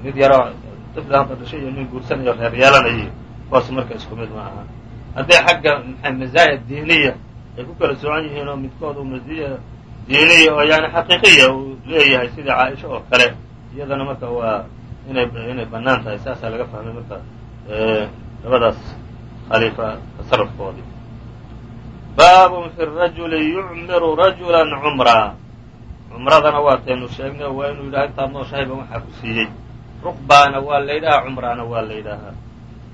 mid yaroo dibla hadda iyo nin guursanayo reer yeelanayo kuwaas marka isku mid ma aha hadday xagga maxay mazaaya diiniya ay ku kala soocan yihiin oo midkood uu masiya diiniya oo yani xaqiiqiya uu leeyahay sida caaisha oo kale iyadana marka waa inay inay bannaan tahay saasaa laga fahmay marka labadaas khaliifa tasarufkoodii baabun fi rajuli yucmiru rajula cumraa cumradana waataynu sheegnay waa inuu yidhaha intaad nooshahayba waxaa ku siiyey ruqbaana waa la yidhahaa cumraana waa la yidhaahaa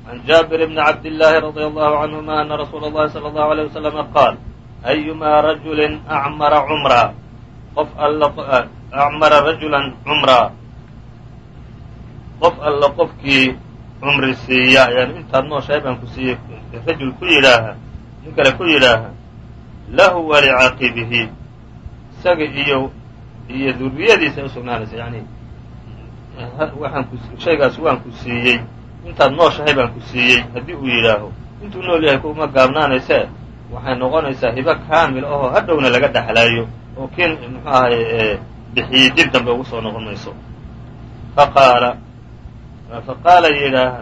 can jaabir bni cabdillaahi radia allahu canhuma ana rasuula اllahi salى allahu alيyه waslama qaal ayumaa rajulin acmara cumraa qof alla acmara rajulan cumraa qof alla qofkii cumri siiya yani intaad nooshahay baan ku siiyey rajul ku yidhaaha nin kale ku yidhaaha lahu walicaqibihi isaga iyo iyo duriyadiisa usugnaanaysa yani waxaan ku shaygaas waan ku siiyey intaad nooshahay baan ku siiyey haddii uu yidhaaho intuu nool yahay kuma gaabnaanayse waxay noqonaysaa hibo kaamil ahoo hadhowna laga dhexlaayo oo kiin muxuu ahay bixiyey dib dambe ugu soo noqon mayso. Faqaala faqaala yidhaaha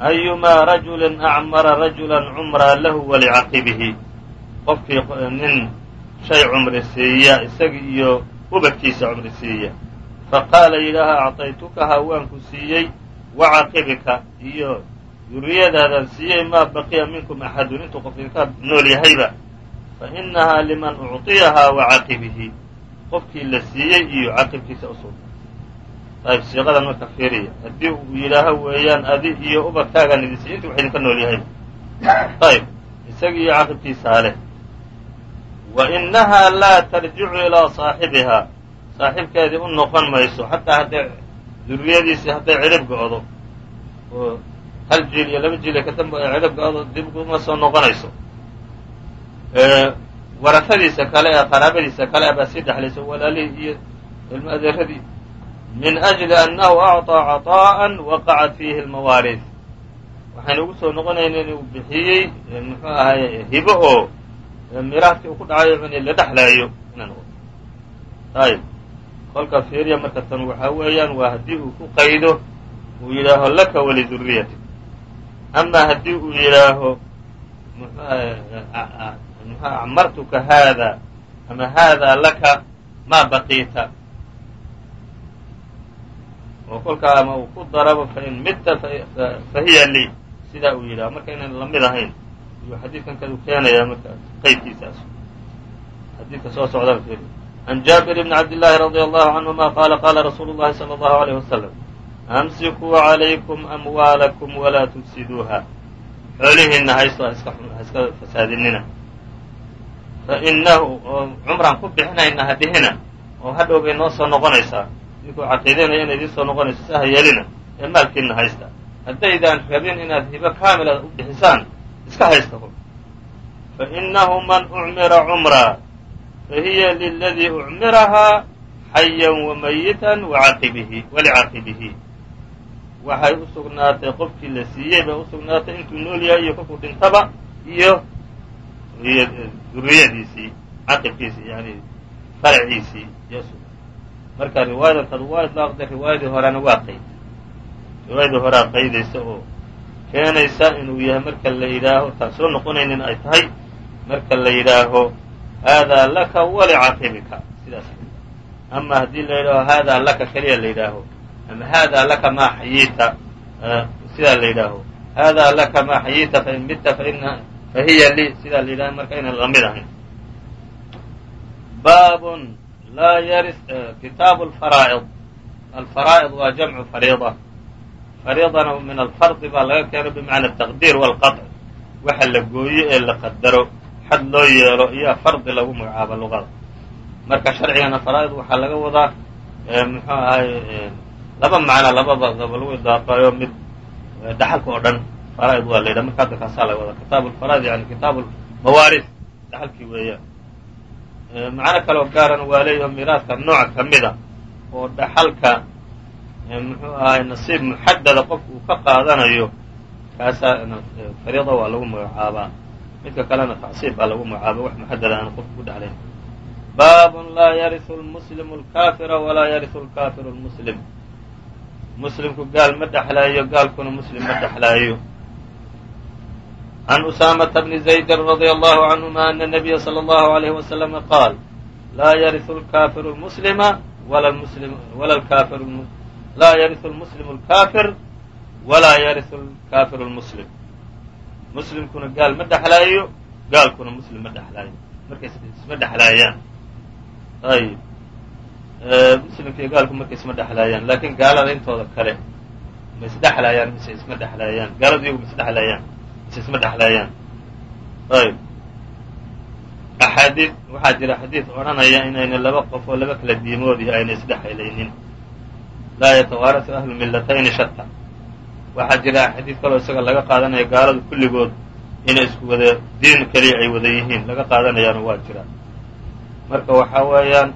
ayumaa rajulin acmara rajulan cumraa lahu walicaqibihi qofkii nin shay cumri siiya isaga iyo ubadkiisa cumri siiya. Faqaala yidhaaha acطaytukaha waan ku siiyey wacaqibika iyo duriyadaadaan siiyey maa baqiya minkum axadun intuu qof idinka nool yahayba. Fainahaa liman ucطiyahaa wacaqibihi qofkii la siiyey iyo caqibkiisa usug ayb siiqadan marka fiiriya. Haddii uu yidhaaho weeyaan adi iyo ubadkaagaan idin siiy wax idinka nool yahayba ayb isagi iyo caqibkiisaa leh. Wa inahaa laa tarjicu ilaa saaxibihaa saaxibkeedii u noqon mayso xataa hadday duriyadiisii hadday cidhib go'do. Oo hal jiil iyo laba jiil ee ka dambe ay cidhib go'do dib uma soo noqonayso warafadiisa kale ee qaraabadiisa kale baa sii dhexlaysa walaalihii iyo ilmo adeeradii min ajli annahu acطىa caطaءa waqacat fiihi اlmawaariث waxaynu ugu soo noqonayna inuu bixiyey muxuu ahaye hibo oo miraadkii uu ku dhacayo in la dhexlaayo inay noqoto ayb kolka fiiriya marka tan waxaa weeyaan waa haddii uu ku qaydo uu yidhaaho laka waliduriyatik amaa haddii uu yidhaaho mx acmartuka haada ama haadaa laka maa baqiita. Oo kolkaa ama uu ku darabo fain midta fahiya lii sidaa uu yidhaho marka inaan la mid ahayn ayuu xadiidkan kadu keenayaa marka qeybkiisaas xadiidka soo socda can jaabir bni cabd illaahi allahu canhuma qaala qaala rasuulu llahi salى allahu aleyh waslm amsikuu calaykum amwaalakum walaa tufsiduuha xoolihiinna hayso haiska haiska fasaadinina fainahu oo cumraan ku bixinayna ha dhihina oo hadhowbay noo soo noqonaysaa idinkoo caqiidaynaya inay idiin soo noqonayso se ha yeelina ee maalkiinna haysta haddaydaan rabin inaad hibo kaamila u bixisaan iska haysta fainahu man ucmira cumraa fahiya liladii ucmirahaa xayan wa mayitan walicaqibihi waxay u sugnaatay qofkii la siiyey bay u sugnaatay intuu nool yahay iyo kolkuu dhintaba iyo duriyadiisii caqibkiisii yani faraciisii marka riwaayadan kad waa idlaaqday riwaayadii horena waa qayd. Riwaayadii horea qaydaysa oo keenaysa inuu yahay marka la yidhaaho taan soo noqonaynin ay tahay marka la yidhaaho haadaa laka walicaqibika sidaas. Ama haddii la yidhaaho haadaa laka keliya la yidhaaho ama haadaa laka maa xayiita sidaa la yidhaaho haadaa laka maa xayiita fain midta faina fahiya lii sidaa la yidhaho marka inaan la mid ahayn baabun laa yaris kitaabu alfaraa'id alfaraa'id waa jamcu fariida fariidana min alfardi baa laga keeno bimacna ataqdiir waalqaطc waxa la gooyo ee la qadaro xad loo yeelo iyaa fardi lagu magacaabo luqada marka sharcigana faraa'id waxaa laga wadaa muxuu ahay laba macno lababa lagu idaafeeyo mid dhaxalka oo dhan faraa'id waa la yidhaha marka hadda kaasaa laga wadaa kitaabu alfaraa'id yani kitaabu lmawaaris dhaxalkii weeyaan macno kaloo gaarana waa leeyaho miiraadka nooc ka oo dhaxalka muxuu ahay nasiib muxadada qofku uu ka qaadanayo kaasaa fariida waa lagu magacaabaa. Midka kalena tacsiib baa lagu magacaaba wax muxadada aan qofku ku dhexlayn baabun laa yarisu lmuslimu alkaafira walaa yarisu lkaafiru lmuslim muslimku gaal ma dhexlaayo gaalkuna muslim ma dhexlaayo can usaamata bni zaydin radia allahu canhuma ana nabiya sala allahu alayhi wasalama qaal laa yariu lkaafiru muslima laa yariu lmuslimu lkaafir walaa yariu lkaafiru lmuslim muslimkuna gaal ma dhexlaayo gaalkuna muslim ma dhexlaayo markays isma dhexlaayaan ayb muslimka iyo gaalku markay isma dhexlaayaan laakiin gaalada intooda kale ma isdhexlaayaan mise isma dhexlaayaan gaaladu iyagu ma isdhexlaayaan isma dhexlaayaan ayb axaadiid waxaa jira xadiid odhanaya inayna laba qof oo laba kala diimoodi ayna isdhexlaynin laa yatawaarasu ahlu millatayni shata waxaa jira xadiid kaloo isaga laga qaadanaya gaaladu kulligood inay isku wada diin keliya ay wada yihiin laga qaadanayaana waa jira. Marka waxaa weeyaan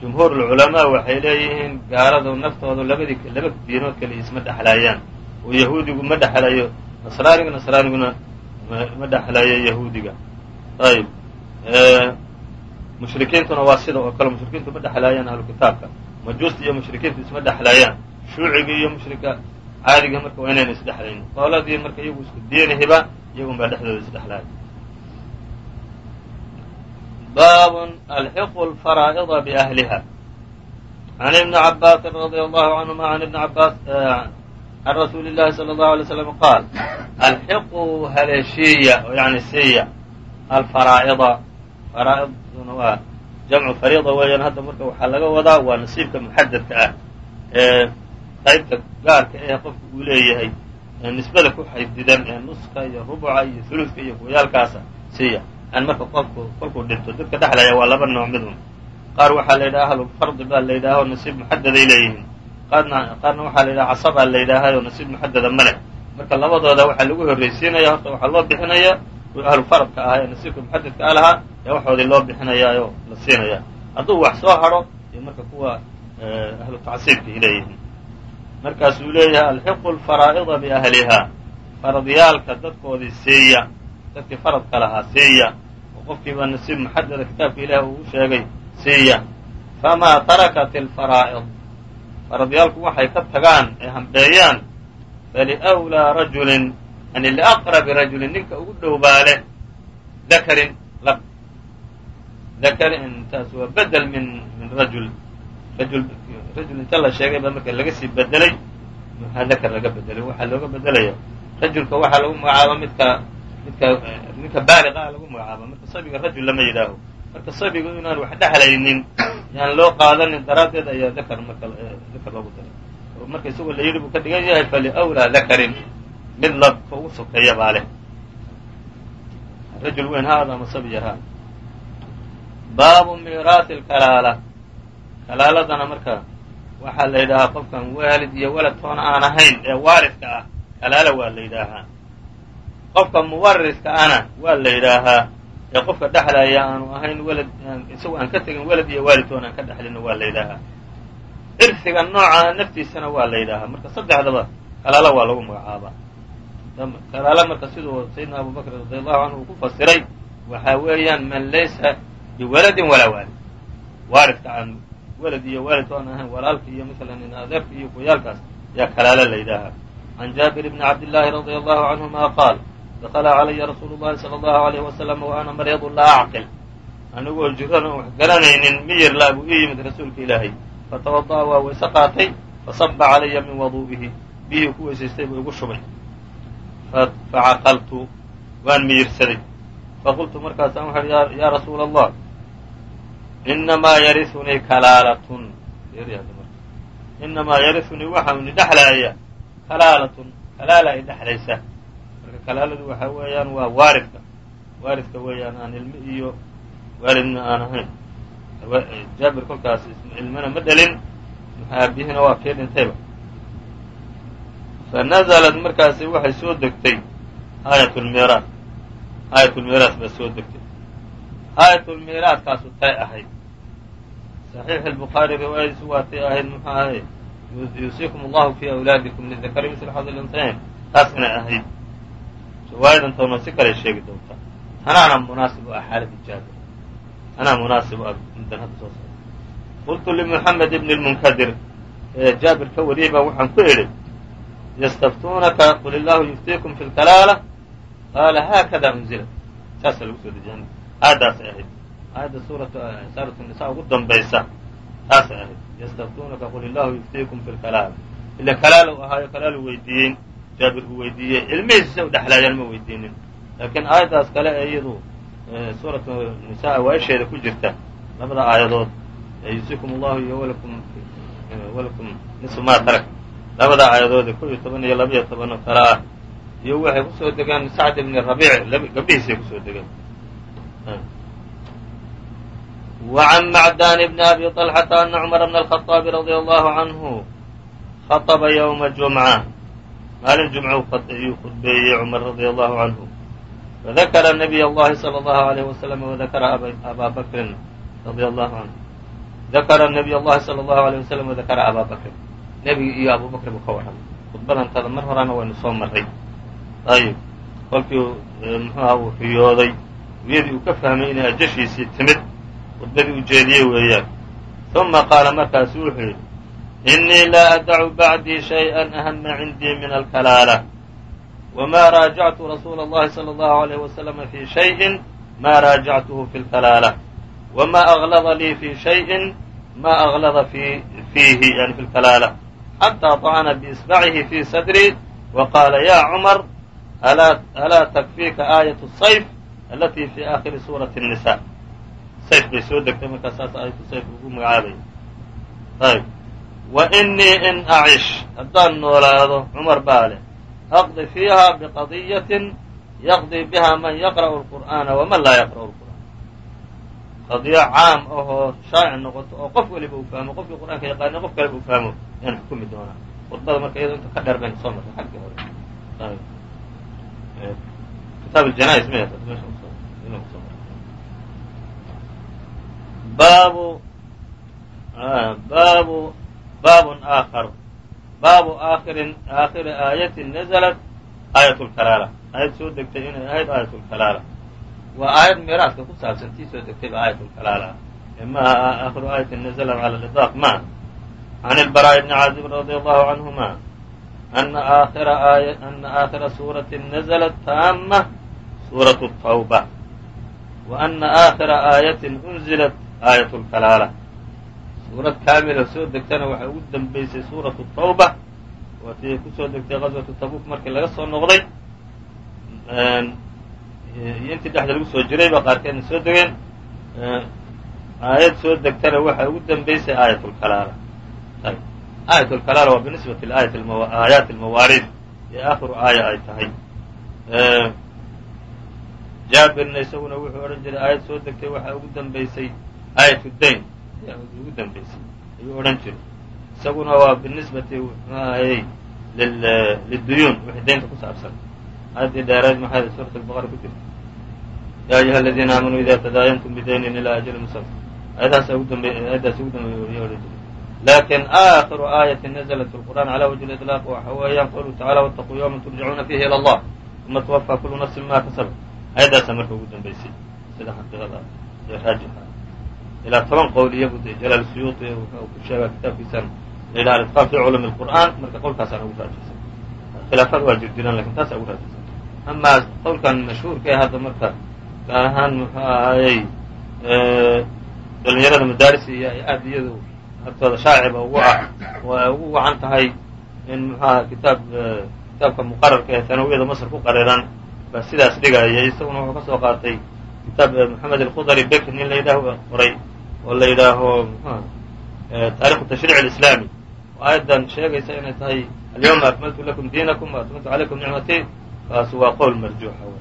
jumhuur ulculamaa waxay leeyihiin gaaladu naftoodu labadii laba diinood keliya isma dhexlaayaan oo yahuudigu ma dhexlayo nasraaniga nasraaniguna ma dhexlayo yahuudiga ayb mushrikiintuna waa sida oo kale mushrikiintu ma dhexlaayaan ahlu kitaabka iyo mushrikiintu isma dhexlaayaan shuuciga iyo mushrika caadiga marka waa inayna isdhexlaynin qooladii marka iyagu isku diinihiba iyagun baa dhexdooda isdhexlaaya bab alxiqu lfaraa'ida biahliha. Can ibni cabaasin radia allahu canhuma eh, an ibni cabaas can rasuuli llahi sala allahu alay slam qaal alxiqu haleeshiiya oo yani siiya alfaraa'ida. Faraa'iduna waa jamcu fariida weeyaan. Hadda marka waxaa laga wadaa waa nasiibka muxadadka ah ee qaybta gaarka ah ee qofka uu leeyahay nisbada ku xadidan ee nuska iyo rubuca iyo huludka iyo goyaalkaasa siiya an marka qofku kolkuu dhinto dadka dhexlaya waa laba nooc midun qaar waxaa la yidhaha ahlufardi baa la yidhaha oo nasiib muxadaday leeyihiin. Qaarna qaarna waxaa la yidhaha casabaa la yidhaahay oo nasiib muxadada ma leh. Marka labadooda waxaa lagu horraysiinaya horta waxaa loo bixinaya ahlu faradka ahaa ee nasiibka muxadadka a lahaa ee waxoodii loo bixinayaayoo la siinaya. Hadduu wax soo hadho iyo marka kuwa ahlu tacsiibka leeyihiin. Markaasuu leeyahay alxiqu lfaraa'ida biahlihaa faradyaalka dadkoodii siiya dadkii faradka lahaa siiya oo qofkiiba nasiib muxadada kitaabka ilaah uu sheegay siiya famaa tarakat alfaraa'id faradyaalku waxay ka tagaan ee hambheeyaan faliwlaa rajulin yani liaqrabi rajulin ninka ugu dhowbaale dakarin lab dakarin taas waa bedel min min rajul. Rajul rajul inta la sheegay baa marka laga sii bedelay maxaa dakar laga bedelay? Waxaa looga bedelaya rajulka waxaa lagu magacaaba midka ninka baaliqa lagu magacaaba marka sabiga rajul lama yidhaaho. Marka sabigu inaan wax dhexlaynin yaan loo qaadanin daraaddeed ayaa dakar marka dakar loogu daray. Marka isagoo la yidhi buu ka dhigan yahay faliwlaa dakarin mid labka ugu sokeeya baa leh. Rajul weyn ha ada ama sabi yar baabu miiraati alkalaala kalaaladana marka waxaa la yidhaahaa qofkan waalid iyo walad toona aan ahayn ee waalidka ah. Kalaala waa la yidhaahaa qofka muwariska ana waa la yidhaahaa ee qofka dhexlaya aanu ahayn welad isagu aan ka tegin welad iyo waalidtoon aan ka dhexlina waa la yidhaahaa irsiga nooca naftiisana waa la yidhaahaa marka saddexdaba kalaala waa lagu magacaabaa kalaala marka siduu sayidna abu bakr radi allahu canhu uu ku fasiray waxaa weeyaan man laysa biwaladin walaa waalid. Waaridka aan welad iyo waalidka ahayn walaalka iyo masalan in adeerka iyo kuyaalkaas yaa kalaala la yidhaahaa can jaabir bni cabdillaahi radia allahu canhuma qaal dakla calaya rasuulu llahi sala allahu alayh wasalam wa ana maryadu laa acqil anigoo jiran wax garanaynin miyir laa buu ii yimid rasuulka ilaahay fatawada'a waa wayse qaatay fasaba calaya min waduu'ihi biyihii ku weysaystay buu igu shubay facaqaltu waan miyirsaday faqultu markaasaan waxau ihi yaa rasuula allah inamaa yarisunii kalaalatun inamaa yarisunii waxauni dhexlaaya kalaalatun kalaala ay dhexlaysa kalaaladu waxaa weeyaan waa waaridka. Waaridka weeyaan aan ilmi iyo waalidna aan ahayn. Jaabir kolkaas ilmana ma dhelin aabihina waa kii dhintayba fanazlat markaasi waxay soo degtay aayat lmiraas aayat lmiraas baa soo degtay. Aayat lmiiraaskaasu tay ahayd. Saxiix albukhaari riwaayadiisu waa tay ahayd muxuu ahay yuusiikum allahu fi awlaadikum lidakari misl xadi linsayn riwaayadan toona si kale sheegi doontaa tanaana munaasib u ah xaalada jaabir tanaa munaasib u ah intan hadda soo socda. Qultu limuxamed ibni lmunkadir jaabir ka wariyey baa waxaan ku idhi ystftunaka qul illahu yuftiikum fi lkalaala qaala haakada unzila. Saasa lagu soo dejiya aayaddaasay ahayd. Aayadda suurat saarat nisa ugu dambaysa taasay ahayd. Ystaftunaka qul illahu yuftiikum fi lkalaala ila kalaala u ahaayo kalaalu weydiiyey jaabir uu weydiiyey ilmihiisa say u dhexlaayaan ma weydiinin laakiin aayaddaas kale ee iyadu suuratu nisa awaaisheeda ku jirta labada aayadood yusiikum allahu iyo walakum nisu ma tarak labada aayadoode kow iyo toban iyo labaiyo toban oo kale ah iyo waxay kusoo degeen sacd ibni rabiic gabdhihiisay kusoo degeen وعn macdan bn abi طلxةa أna cmر bn الخطاabi radي allahu عanhu haطba ywma jumعة maalin jumco ayuu khudbeeyey cumar radia allahu canhu fadakara nabiy allahi sala allahu alayh wasalam wadakara abaa bakrin radi allahu canhu dakara nabiy allahi sala allahu alayh wasalam wadakara abaabakrin nebigi iyo abuubakri buu ka waran khudbadantada mar horena waynu soo marray ayib kolkii muxuu aha uu xuyooday wiyadii uu ka fahmay inay ajashiisii timid khudbadii u jeediyey weeyaan uma qaala markaasu wuxuu yidhi innii laa adacu bacdii shayئa ahama cindii min alkalaala wma raajactu rasuula اllahi salى اllahu عalayh waslama fi shayءin ma raajactuhu fi اlkalaala wma aglada lii fi shayءin ma aglada fiihi yani fi اlkalaala xatىa طacna biisbacihi fi sadrii wa qaala ya cumar alaa takfiika aayaة الsayf alati fi aakhiri suurati الnisa sayf bay soo degtay markaa saas aayatu sayf ugu magacaabay ayb wa inii in acish. Haddaan noolaado cumar baa leh. Aqdi fiiha biqadiyatin yaqdi biha man yaqra'u اlqur'aana waman laa yaqra'u اlqur'aan qadiyo caam ahoo shaa'ic noqoto oo qof weliba uu fahmo qofkii qur'aanka yaqaana qof kaleba uu fahmo yaan xukumi doonaa. Khudbada marka iyadoo inta ka dheer baynu soo marray xaggii hore. Kitaab janais baabu baabu baabun aakhar baabu aakhirin aakhiri aayatin naزlat aayat lkalaala aayad soo degtay inay ahayd aayat lkalaala waa aayad miiraaska ku saabsan tii soo degtay ba aayat lkalaala ee maaha aakhiru aayatin naزlat cala liطlaaq maaha can ilbaraaءi bni caazib radi allahu canhuma ana aakhira aaya ana aakhira suurati naزlat taama suuraة الtawba wa ana aakhira aayatin unzilat aayat lkalaala suurad kaamila soo degtana waxay ugu dambaysay suuratu tawba. Waatii ku soo degtay qaswatu tabuk markii laga soo noqday. Iyo intii dhexda lagu soo jiray ba qaarkeedna soo degeen. Aayad soo degtana waxay ugu dambaysay aayat lkalaala aayat lkalaala waa binisbati aayaati almawaarid ee aakhiru aaya ay tahay. Jaabirna isaguna wuxuu odhan jiray aayad soo degtay waxaa ugu dambaysay aayat dayn ugu dambaysay ayuu odhan jiray isaguna waa binisbati mxuahayey liduyuun wixii daynta ku saabsan aayaddii dheereed maxay suurat albaqara ku jirta yaa ayuha aladiina aamanuu ida tadaayantum bidaynin ilaa ajali musamma aayadahaas ugu dambe aayaddaas ugu dambeeya odhan jiray lakin aakhiru aayati naزlat fi lqur'an cala wajhi liطlaaq waxa weeyaan qawluhu tacala wاtaquu yawma turjacuuna fihi ilى allah uma twafaa kulu nafsin ma kasabat aayaddaasa marka ugu dambaysay sida xaqiiqada ee raajixa ilaa toban qowl iyagu de jalaal suyuuطi wuxuu ku sheegaa kitaabkiisan la yidhaha alitqaan fi culumi اlqur'an marka qowlkaasaan ugu raajaysan khilaafada waa jirjiraan laakiin taasa ugu raajaysan amaa qowlkan mashhuurka ee hadda marka gaar ahaan muxuu ahayey dhalinyarada madaarisa iyo ay aad iyadu agtooda shaaciba ugu ah ay ugu wacan tahay in muxuaha kitaab kitaabka muqararka ee tanawiyada masr ku qariran baa sidaas dhigaya isaguna wuxuu ka soo qaatay kitaab moxamed alkhudari bekin in la yidhaaho qoray oo la yidhaaho taarikhu tashriic alislaami. Oo aayaddan sheegaysa inay tahay alyawma akmaltu lakum diinakum waatmamtu calaykum nicmatii kaas waa qowl marjuuxa w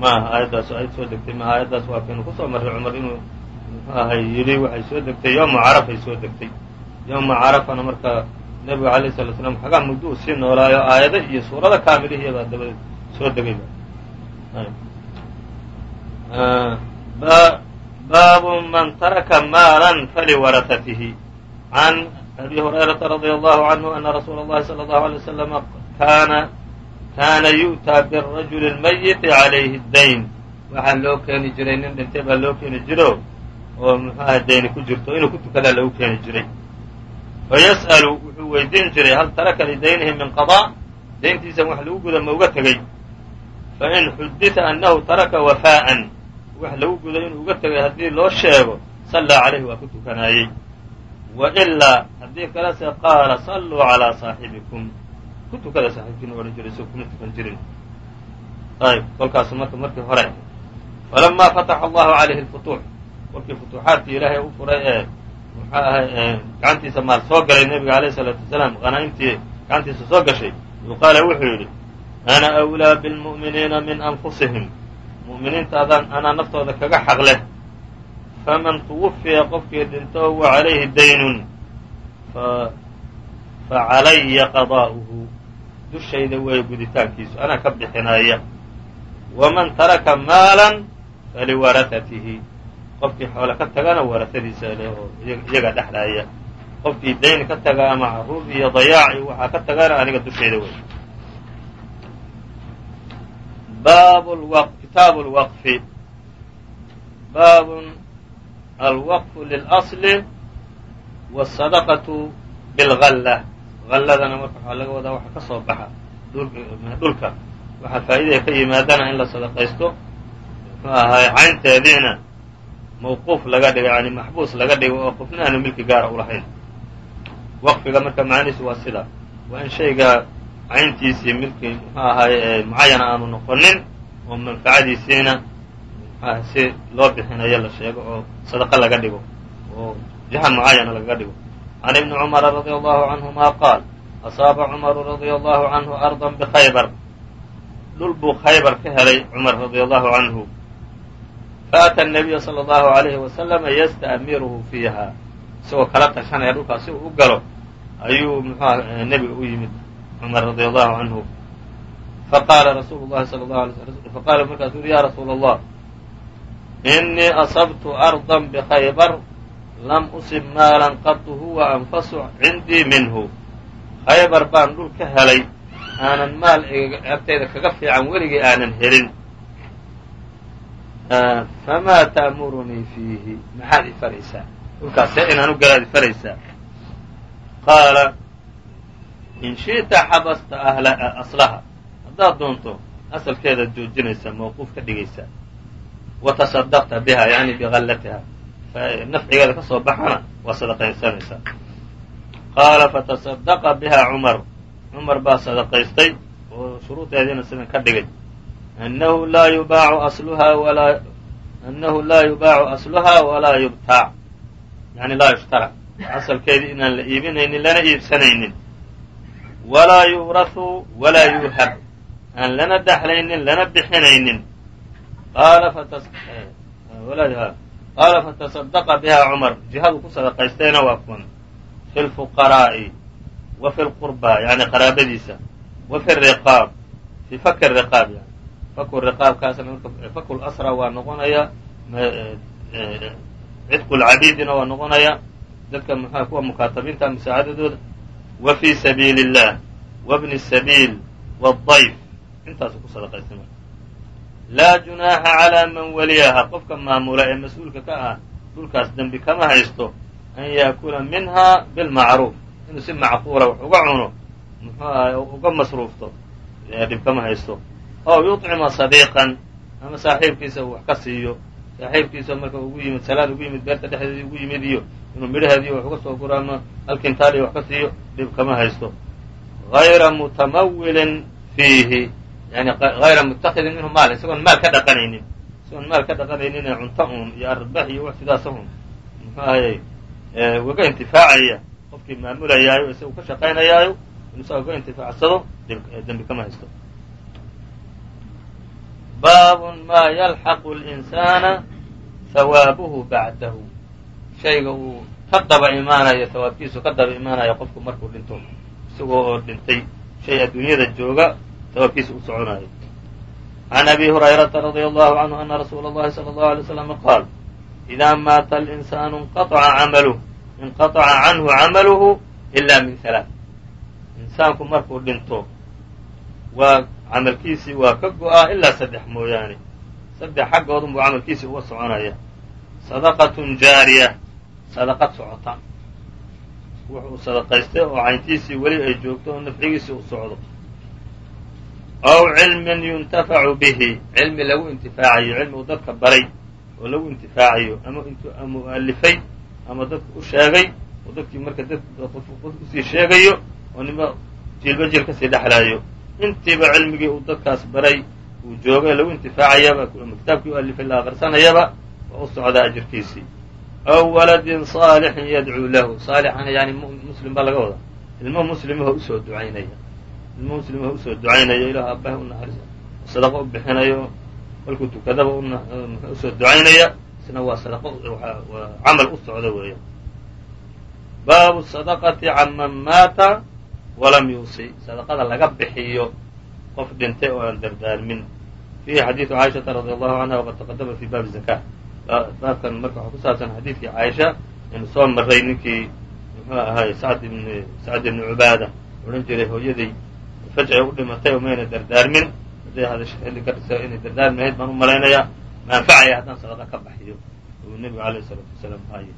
maaha aayaddaas aayad soo degtay maaha aayaddaas waa kaynu ku soo marray cumar inuu ahay yidhi waxay soo degtay yowma carafay soo degtay. Yowma carafana marka nebigu alayh salatu slam xagaa muddo uu sii noolaayo aayado iyo suurado kaamilihii baa dabadeed soo degay baabu man taraka maalan faliwarahatihi can abi hurayrata radia allahu canhu ana rasuula اllahi salى اllahu alay waslama kana kana yu'taa birajuli اlmayiti calayhi dayn waxaa loo keeni jiray nin dhintay baa loo keeni jiro oo muxuaha dayni ku jirto inuu ku tukadaa lagu keeni jiray fayas'alu wuxuu weydiin jiray hal taraka lidaynihi min qadaa dayntiisan wax lagu guda ma uga tegey fain xudita annahu taraka wafaa'an wax lagu guda inuu uga tegay haddii loo sheego sallaa calayhi waa ku tukanaayey. Wa ilaa haddii kalese qaala salluu calaa saaxibikum. Ku tukada saaxiibkiina odhan jiray soo kuma tukan jirin. Ayb kolkaasu marka markii hore falamaa fataxa allahu calayhi lfutuux kolkii futuuxaadkii ilaahay u furay ee muxuu ahay gacantiisa maal soo galay nebiga alayh isalaatu wasalaam qanaaimtii gacantiisa soo gashay qaala wuxuu yidhi ana awlaa bilmu'miniina min anfusihim mu'miniinta adaan anaa naftooda kaga xaq leh. Faman tuwafiya qofkii dhinto wa calayhi daynun facalaya qadaa'uhu dushayda weeye guditaankiisu anaa ka bixinaya waman taraka maalan faliwarahatihi qofkii xoole ka tagana warasadiisa leh oo iyaga dhexlaaya qofkii dayn ka taga ama carruur iyo dayaac iyo waxaa ka tagana aniga dushayda baab kitaabu lwaqfi baabun alwaqfu lilasli wاsadaqatu bilgalla galladana marka waxaa laga wadaa waxa ka soo baxa dhulka waxaa faa'iidaya ka yimaadana in la sadaqaysto. Muxuu ahay caynteediina mawquuf laga dhigo yani maxbuus laga dhigo oo qofna aanu milki gaara ulahayn waqfiga marka macanihiisu waa sida. Waa in shayga cayntiisii milki muxuu ahaay mucayana aanu noqonin oo manfacadiisiina mxuaha si loo bixinayo la sheego oo sadaqa laga dhigo oo jiha mucayana lagaga dhigo. Can ibni cumara radia allahu canhuma qaal asaaba cumaru radia allahu canhu ardan bikhaybar dhul buu khaybar ka helay cumar radia allahu canhu. Faata nabiya sala allahu alayhi wasalama yasta'miruhu fiiha isagoo kala tashanaya dhulkaas si uu u galo ayuu muxuaha nebiga u yimid cumar radia allahu canhu faqaala rasuulu llahi sala allahu alay faqaala markaasuu yuri ya rasuula allah inii asabtu ardan bikhaybar lam usib maalan qatu huwa anfasu cindii minhu. Khaybar baan dhul ka helay aanan maal agtayda kaga fiican weligii aanan helin. Famaa ta'murunii fiihi? Maxaad i faraysaa? Dhulkaas see inaan u galaad i faraysaa? Qaala in shita xabasta aslaha haddaad doonto asalkeeda joojinaysa mawquuf ka dhigaysaa wataصadaqta biha yani biallatiha nafcigeeda ka soo baxana waa sadaqaysanaysaa qaala fatasadaqa biha cumar cumar baa sadaqaystay oo shuruudeediina sidan ka dhigay anahu laa yubaacu asluhaa walaa annahu laa yubaacu asluha walaa yubtaac yani laa yushtarac asalkeedii inaan la iibinaynin lana iibsanaynin walaa yuurasu walaa yuuhab aan lana dhaxlaynin lana bixinaynin qaala fatasadaqa biha cumar jihadu ku sadaqaystayna waa kun fi lfuqaraa'i wa fi lqurbaa yani qaraabadiisa wa fi riqaab fi faki riqaab yani faku riqaabkaasna marka faku lasra waa noqonaya cidqu lcabiidina waa noqonaya dadka mx kuwa mukaatabiinta musaacadadooda wa fii sabiili اllah wabni sabiil wاdayf intaasu ku sadaqaysa marka laa junaaxa calaa man waliyaha qofka maamula ee mas-uulka ka ah dhulkaas dembi kama haysto an yaakula minha bilmacruuf inuu si macquula wax uga cuno muxuu ahay uga masruufto dhib kama haysto ow yuطcima sadiiqan ama saaxiibkiisa uu wax ka siiyo saaxiibkiisa marka ugu yimid salaad ugu yimid beerta dhexdeedii ugu yimid iyo inuu midhaheediiyo wax uga soo guro ama halkintaaliyo wax ka siiyo dhib kama haysto. غayra mutamawilin fiihi. Yani hayra mutakidin minhu maal isagoon maal ka dhaqanaynin. Isagoon maal ka dhaqanaynin ee cunto un iyo arbax iyo wax sidaasa un muxuu ahayey intifaacaya qofkii maamulayaayo isagu ka shaqaynayaayo inu isaga uga intifaacsado dembi kama haysto baab ma yalxaqu اlinsaana hawaabuhu bacdahu shayga uu ka daba imaanayo hawaabkiisu ka daba imaanayo qofku markuu dhinto isagoo oo dhintay shay adduunyada jooga hawaabkiisa u soconayo عn abi hurayrata radي allahu canhu ana rasuula اllahi salى اllahu alay slam qaal إida maata اlinsaanu inqaطca camaluh inqaطca canhu camaluhu ila min halaaث insaanku markuu dhinto waa camalkiisii waa ka go'aa ilaa saddex mooyaane. Saddex xaggoodun buu camalkiisii uga soconaya. Sadaqatun jaariya. Sadaqad socota. Wuxuu sadaqaystay oo cayntiisii weli ay joogto oo nafcigiisii u socdo. Aw cilmin yuntafacu bihi. Cilmi lagu intifaacayo cilmi uu dadka baray oo lagu intifaacayo ama ama alifay ama dadka u sheegay oo dadkii marka dad qof u sii sheegayo oo nima jiilba jiil ka sii dhexlaayo intiiba cilmigii uu dadkaas baray uu joogay lagu intifaacayaba kitaabkii u alifay la aqrisanayaba waa u socdaa ajirkiisii. Aw waladin saalixin yadcuu lahu. Saalixana yani muslim baa laga wadaa. Ilmo muslimaho u soo ducaynaya. Ilmo muslimaho u soo ducaynaya ilaah aabbaha u naxariis sadaqo u bixinayo kolkuu tukadaba u soo ducaynaya isna waa sadaqo camal u socda weeya baabu sadaqati can man maata walam yuusi sadaqada laga bixiyo qof dhintay oo aan dardaarmin fiihi xadiidu caaishata radi allahu canha waqad taqadama fi baabi zaka baabkan marka waxaa ku saabsan xadiidkii caaisha inu soo maray ninkii muxuu ahay sacd ibn sacd ibni cubaada. Odhan jiray hooyaday fajci u dhimatay oo mayna dardaarmin hadday xilli ka dhisa inay dardaarmi lahayd baan u malaynayaa. Maanfacaya haddaan sadaqa ka baxiyo uu nebigu alayh isalaatu wasalaam haye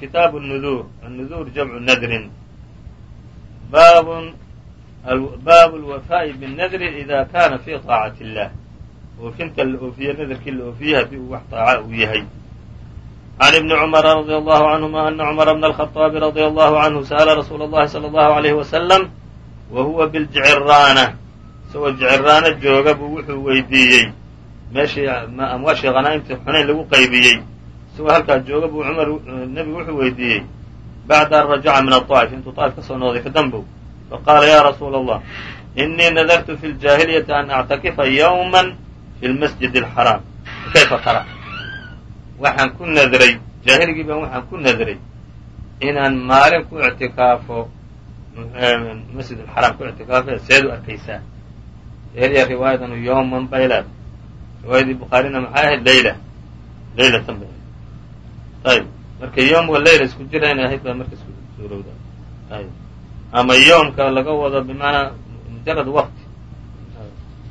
kitaabu nudur annudur jamcu nadrin baabun baabu lwafaa'i binnadri ida kana fi طaacati illah oofinta la oofiye nadarkii la oofiye haddii uu wax taaca uu yahay can ibni cumara radi allahu canhuma ana cumara bna alkhaطaabi radia allahu canhu sa'ala rasuula اllahi salى allahu alayhi wasalam wa huwa biljiciraana isagoo jiciraano jooga buu wuxuu weydiiyey meeshii amwaashii khanaa'imtii xunayn lagu qaybiyey isagoo halkaa jooga buu cumar nebigu wuxuu weydiiyey bacda an rajaca min aطaa'if intuu طaa'if ka soo noqday kadambow faqaala ya rasuula allah inii nadartu fi ljaahiliyati an actakifa ywma fi lmasjid alxaraam kayfa tara waxaan ku nadray jaahiligii baan waxaan ku nadray inaan maalin ku ictikaafo masjid alxaraam ku ictikaafo seed u arkaysaa. Eeriya riwaayadanu yowman bay leed riwaayadii bukhaarina maxay ahayd? Leyla leylatan bay ayb marka yoomka leyl isku jira inay ahayd baa marka suurowda ayb ama yoomka laga wado bimacnaa mujarad waqti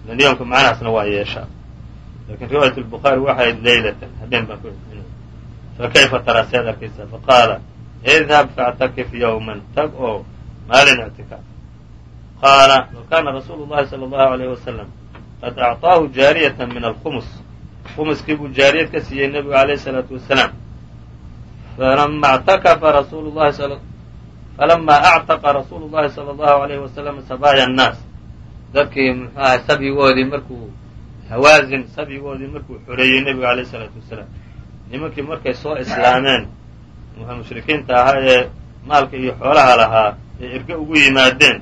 lan yoomka macnahaasna waa yeeshaa laakiin riwaayat lbukhaari waxay ahayd leylatan habeen baan ku ina fakayfa taraa sead arkaysaa faqaala idhab faactakif yowman tag oo maalin ictikaaf qaala wakaana rasuulu llahi sala allahu alayh wasalam qad acطaahu jaariyatan min alkhumus khumuskii buu jaariyad ka siiyey nebigu alayh salaatu wasalaam falama اctakafa rasuulu llahi falama actaqa rasuulu llahi salى allahu alayh wasalam sabaaya annaas dadkii muxuu ahay sabyigoodii markuu hawaazin sabyigoodii markuu xoreeyey nebigu alayh الsalaatu wasalaam nimankii markay soo islaameen mushrikiinta ahaa ee maalka iyo xoolaha lahaa ee erge ugu yimaadeen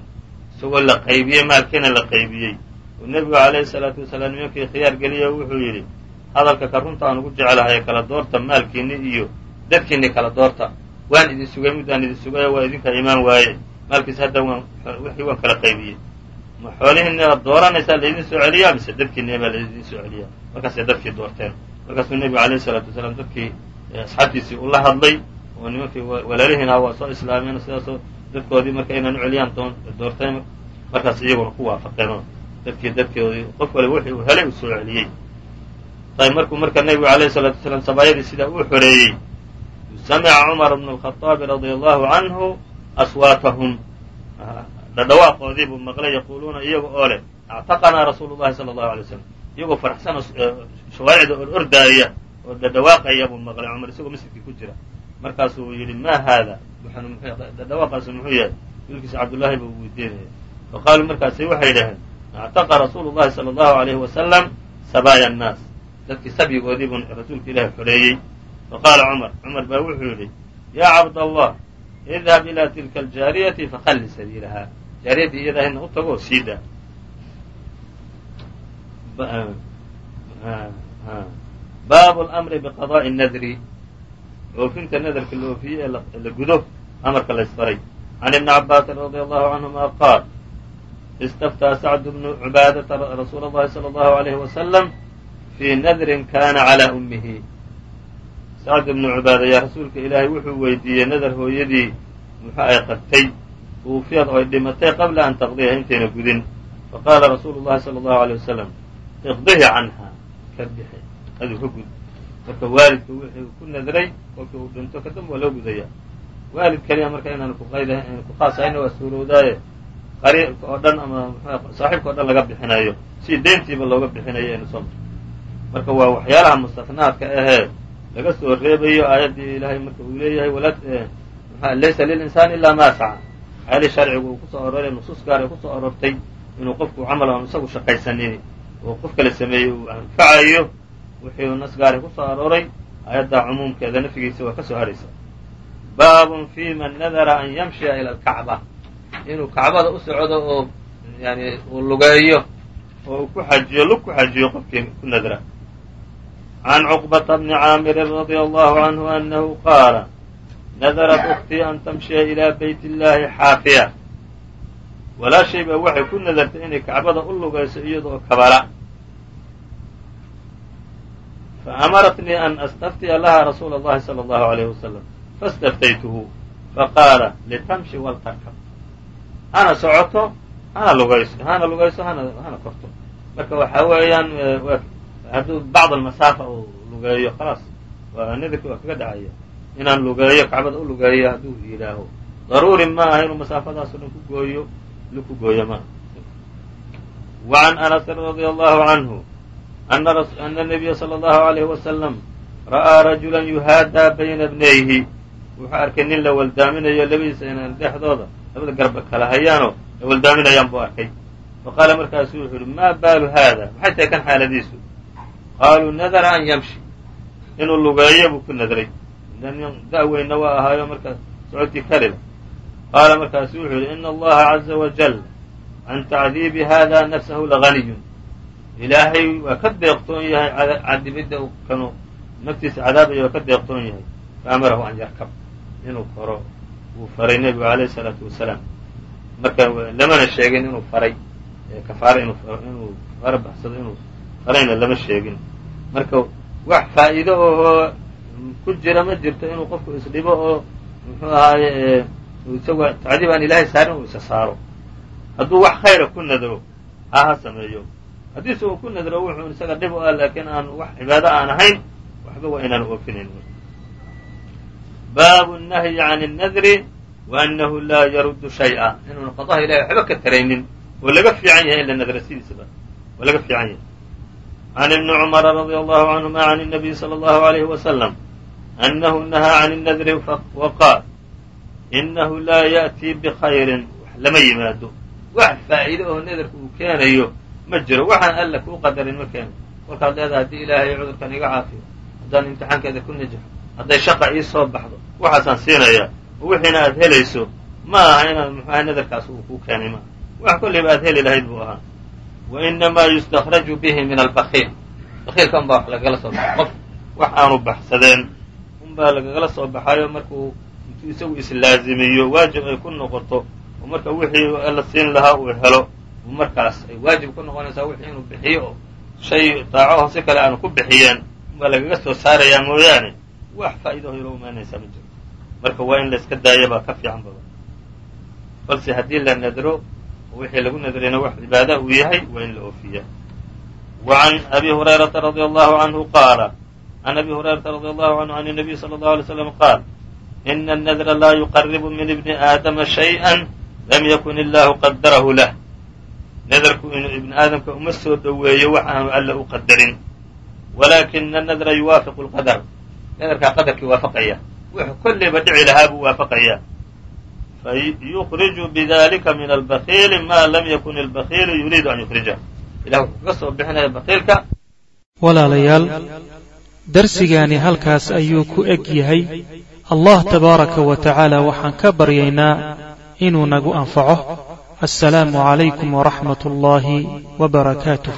isagoo la qaybiyey maalkiina la qaybiyey uu nebigu alayhi salaatu wasalaam nimankii khiyaar geliye wuxuu yidhi hadalka ka runta aan ugu jeclahay kala doorta maalkiinni iyo dadkiinni kala doorta. Waan idin sugay muddaan idin sugay waa idinka imaan waaye. Maalkiis hadda waan wixii waan kala qaybiyey. Ma xoolihiinni aad dooranaysaa laydin soo celiyaa mise dadkiinni baa laydin soo celiyaa? Markaasay dadkii doorteen. Markaasuu nebigu alayhi salaatu wasalaam dadkii asxaabtiisii ula hadlay oo nimankii walaalihiina waa soo islaameen sidaasoo dadkoodii marka inaan u celiyaan doorteen markaas iyaguna ku waafaqeen oo dadkii dadkoodii qof waliba wixii uu helay uu soo celiyey. Markuu marka nebigu alayhi salaatu wasalaam sabaayadii sidaa uu xoreeyey samica cumar bnu lkhaطaabi radia allahu canhu aswaatahum dhadhawaaqoodii buu maqlay yaquuluuna iyaga oo leh actaqanaa rasuulu llahi sala allahu alay slam iyagoo faraxsan oo shawaaricda or ordaaya oo dhadhawaaqaya buu maqlay cumar isagoo masjidkii ku jira markaasuu yidhi ma haada dhadhawaaqaasu muxuu yahay wiilkiisa cabdullaahi buu weydiinaya faqaaluu markaasi waxay dhaheen actaqa rasuulu llahi sala allahu alayhi wasalam sabaaya annaas dadkii sabyigoodii buu rasuulka faqaala cumar cumar baa wuxuu yidhi yaa cabd allah idhab ilaa tilka aljaariyati fahalli sabiilahaa jaariyaddii iyada ahydna u tago oo sii daa baabu lamri biqadaa'i nadri oofinta nadarka la oofiye ee la gudo amarka la ysfaray can ibni cabbaasin radia allahu canhuma qaal istaftaa sacdu bnu cubaadata rasuula allahi sala allahu alayhi wasalam fii nadrin kana calaa ummihi sacd ibnu cubaada yaa rasuulka ilaahay wuxuu weydiiyey nadar hooyadii muxuu ay qabtay uufiyad oo ay dhimatay qabla an taqdiyaha intayna gudin. Faqaala rasuulu llahi sala allahu alay wasalam iqdihi canha ka bixi. Aduu ka gud. Marka waalidka wixii ku nadray kolkii uu dhinto kadamba waa loo gudaya. Waalid keliya marka inaanu kuqaydaha ku khaasahayna waa suurowdaaye. Qariibka oo dhan ama mxu saaxiibka o dhan laga bixinayo si deyntiiba looga bixinayo aynu soo marka waa waxyaalaha mustafnaadka ahee laga soo reebayo aayaddii ilaahay marka uu leeyahay laysa lilinsaani ilaa ma saca waxyaalihii sharcigu uu ku soo aroray nusuus gaar ay ku soo aroortay inuu qofku camal aan isagu shaqaysanin oo qof kale sameeyey uu anfacayo wixii nas gaaray ku soo arooray aayaddaa cumuumkeeda nafyigiisa waa ka soo haraysa. Baabun fi man nadara an yamshiya ila alkacba. Inuu kacbada u socdo oo yani uu lugeeyo oo uu ku xajiyo lug ku xajiyo qofkii ku nadra can cuqbata bni caamirin radia allahu canhu annahu qaala nadarat uktii an tamshiya ilaa bayt illaahi xaafiya walaashay baa waxay ku nadartay inay kacbada u lugayso iyadoo kabala fa amaratnii an astaftiya laha rasuula allahi sala allahu alayh wasalam fastaftaytuhu faqaala litamshi waltarkab hana socoto hana lugayso hana lugayso hana hana korto marka waxaa weeyaan hadduu bacd almasaafa uu lugeeyo khalaas waa nadarki waa kaga dhacaya inaan lugeeyo kacbada u lugeeyo hadduu yidhaaho daruuri ma aha inuu masaafadaasoo dhan ku gooyo lu ku gooyo ma وعn أنس رضي الله عنه أن النبي صلى الله عليه وسلم ra'ىa رaجuلا يuhaadىa bayna bnayhi wuxuu arkay nin la waldaaminayo labadiisa inaan dhexdooda labada garba kala hayaanoo la waldaaminayaan buu arkay faqaala markaasu wuxuu yihi ma baalu haada maxay tahay kan xaaladiisu Qaaluu nadara an yamshi inuu lugeeyo buu ku nadray da-weynna waa ahaayo markaa socodkii kalila qaala markaasu wuxuu yihi ina allaha caza wajal can tacdiibi hada nafsahu laganiyun ilaahay waa ka deeqtoon yahay cadibidda kanu naftiisa cadaabaya waa ka deeqtoon yahay faamarahu an yarkab inuu koro wuu faray nebigu alayhi salaatu wasalaam marka lamana sheegin inuu faray kafaara inuu kafaaro baxsado inuu farayna lama sheegin marka wax faa'iido oo ku jira ma jirto inuu qofku isdhibo oo muxuu ahaaye isagoo tacdiib aan ilaahay saarin uu isa saaro. Hadduu wax khayra ku nadro ha ha sameeyo haddiise uu ku nadro wuxuu isaga dhib u ah laakiin aan wax cibaado aan ahayn waxba waa inaan oofinayn baabu nahyi can الnadri wa anahu laa yaruddu shay'a. Inuuna qadaha ilahay waxba ka taraynin oo laga fiican yahay in la nadra sidiisaba waa laga fiican yahay can ibni cumara radi allahu canhuma can الnabiy salى اllahu alayhi wasalam anahu nahaa can الnadri waqaal inahu laa ya'tii bkhayrin wax lama yimaado wax faa'iide oo nadarka uu keenayo ma jiro waxaan alla kuu qadarin ma keeno kolkaad leedahay haddii ilaahay cudurkan iga caafiyo haddaan imtixaankeeda ku najaxo hadday shaqa ii soo baxdo waxaasaan siinayaa oo wixiina aad helayso ma aha inaad muxuaha nadarkaas uu kuu keenay maaha wax kollayba aad heli lahayd buu ahaa wa inamaa yustakraju bihi min albakiil bakiilka unbaa wax lagagala soo baxay qof wax aanu baxsadeen unbaa lagagala soo baxayo markuu intuu isagu islaazimiyo waajib ay ku noqoto oo marka wixii la siin lahaa uu helo markaas ay waajib ku noqonaysaa wixii inuu bixiyo oo shay daaco si kale aanu ku bixiyeen waa lagaga soo saarayaa mooyaane wax faa'iidaho yaro imaanaysaa ma jirto marka waa in la iska daaya baa ka fiican badan balse haddii la nadro wixii lagu nadrayna wax cibaada uu yahay waa in la oofiyaa wa can abi hurayrata radia allahu canhu qaala can abi hurayrata radia allahu canhu can الnabiy salى اllahu alay slam qaal ina الnadra laa yuqaribu min ibni aadama shayئa lam yakun illahu qadarahu lah nadarku inuu ibni aadamka uma soo dhoweeyo wax aanu alla u qadarin walakina nadra yuwaafiqu lqadar nadarkaa qadarkii waafaqaya wuxuu kollayba dhici lahaa buu waafaqaya fayukriju bidalika min albakiili ma lam yakun albakiilu yuriidu an yukrijah ilah wuxuu kaga soo bixinaya bakiilka walaalayaal darsigaani halkaas ayuu ku eg yahay allah tabaaraka wa tacaala waxaan ka baryaynaa inuu nagu anfaco assalaamu calaykum waraxmat ullaahi wbarakaatuh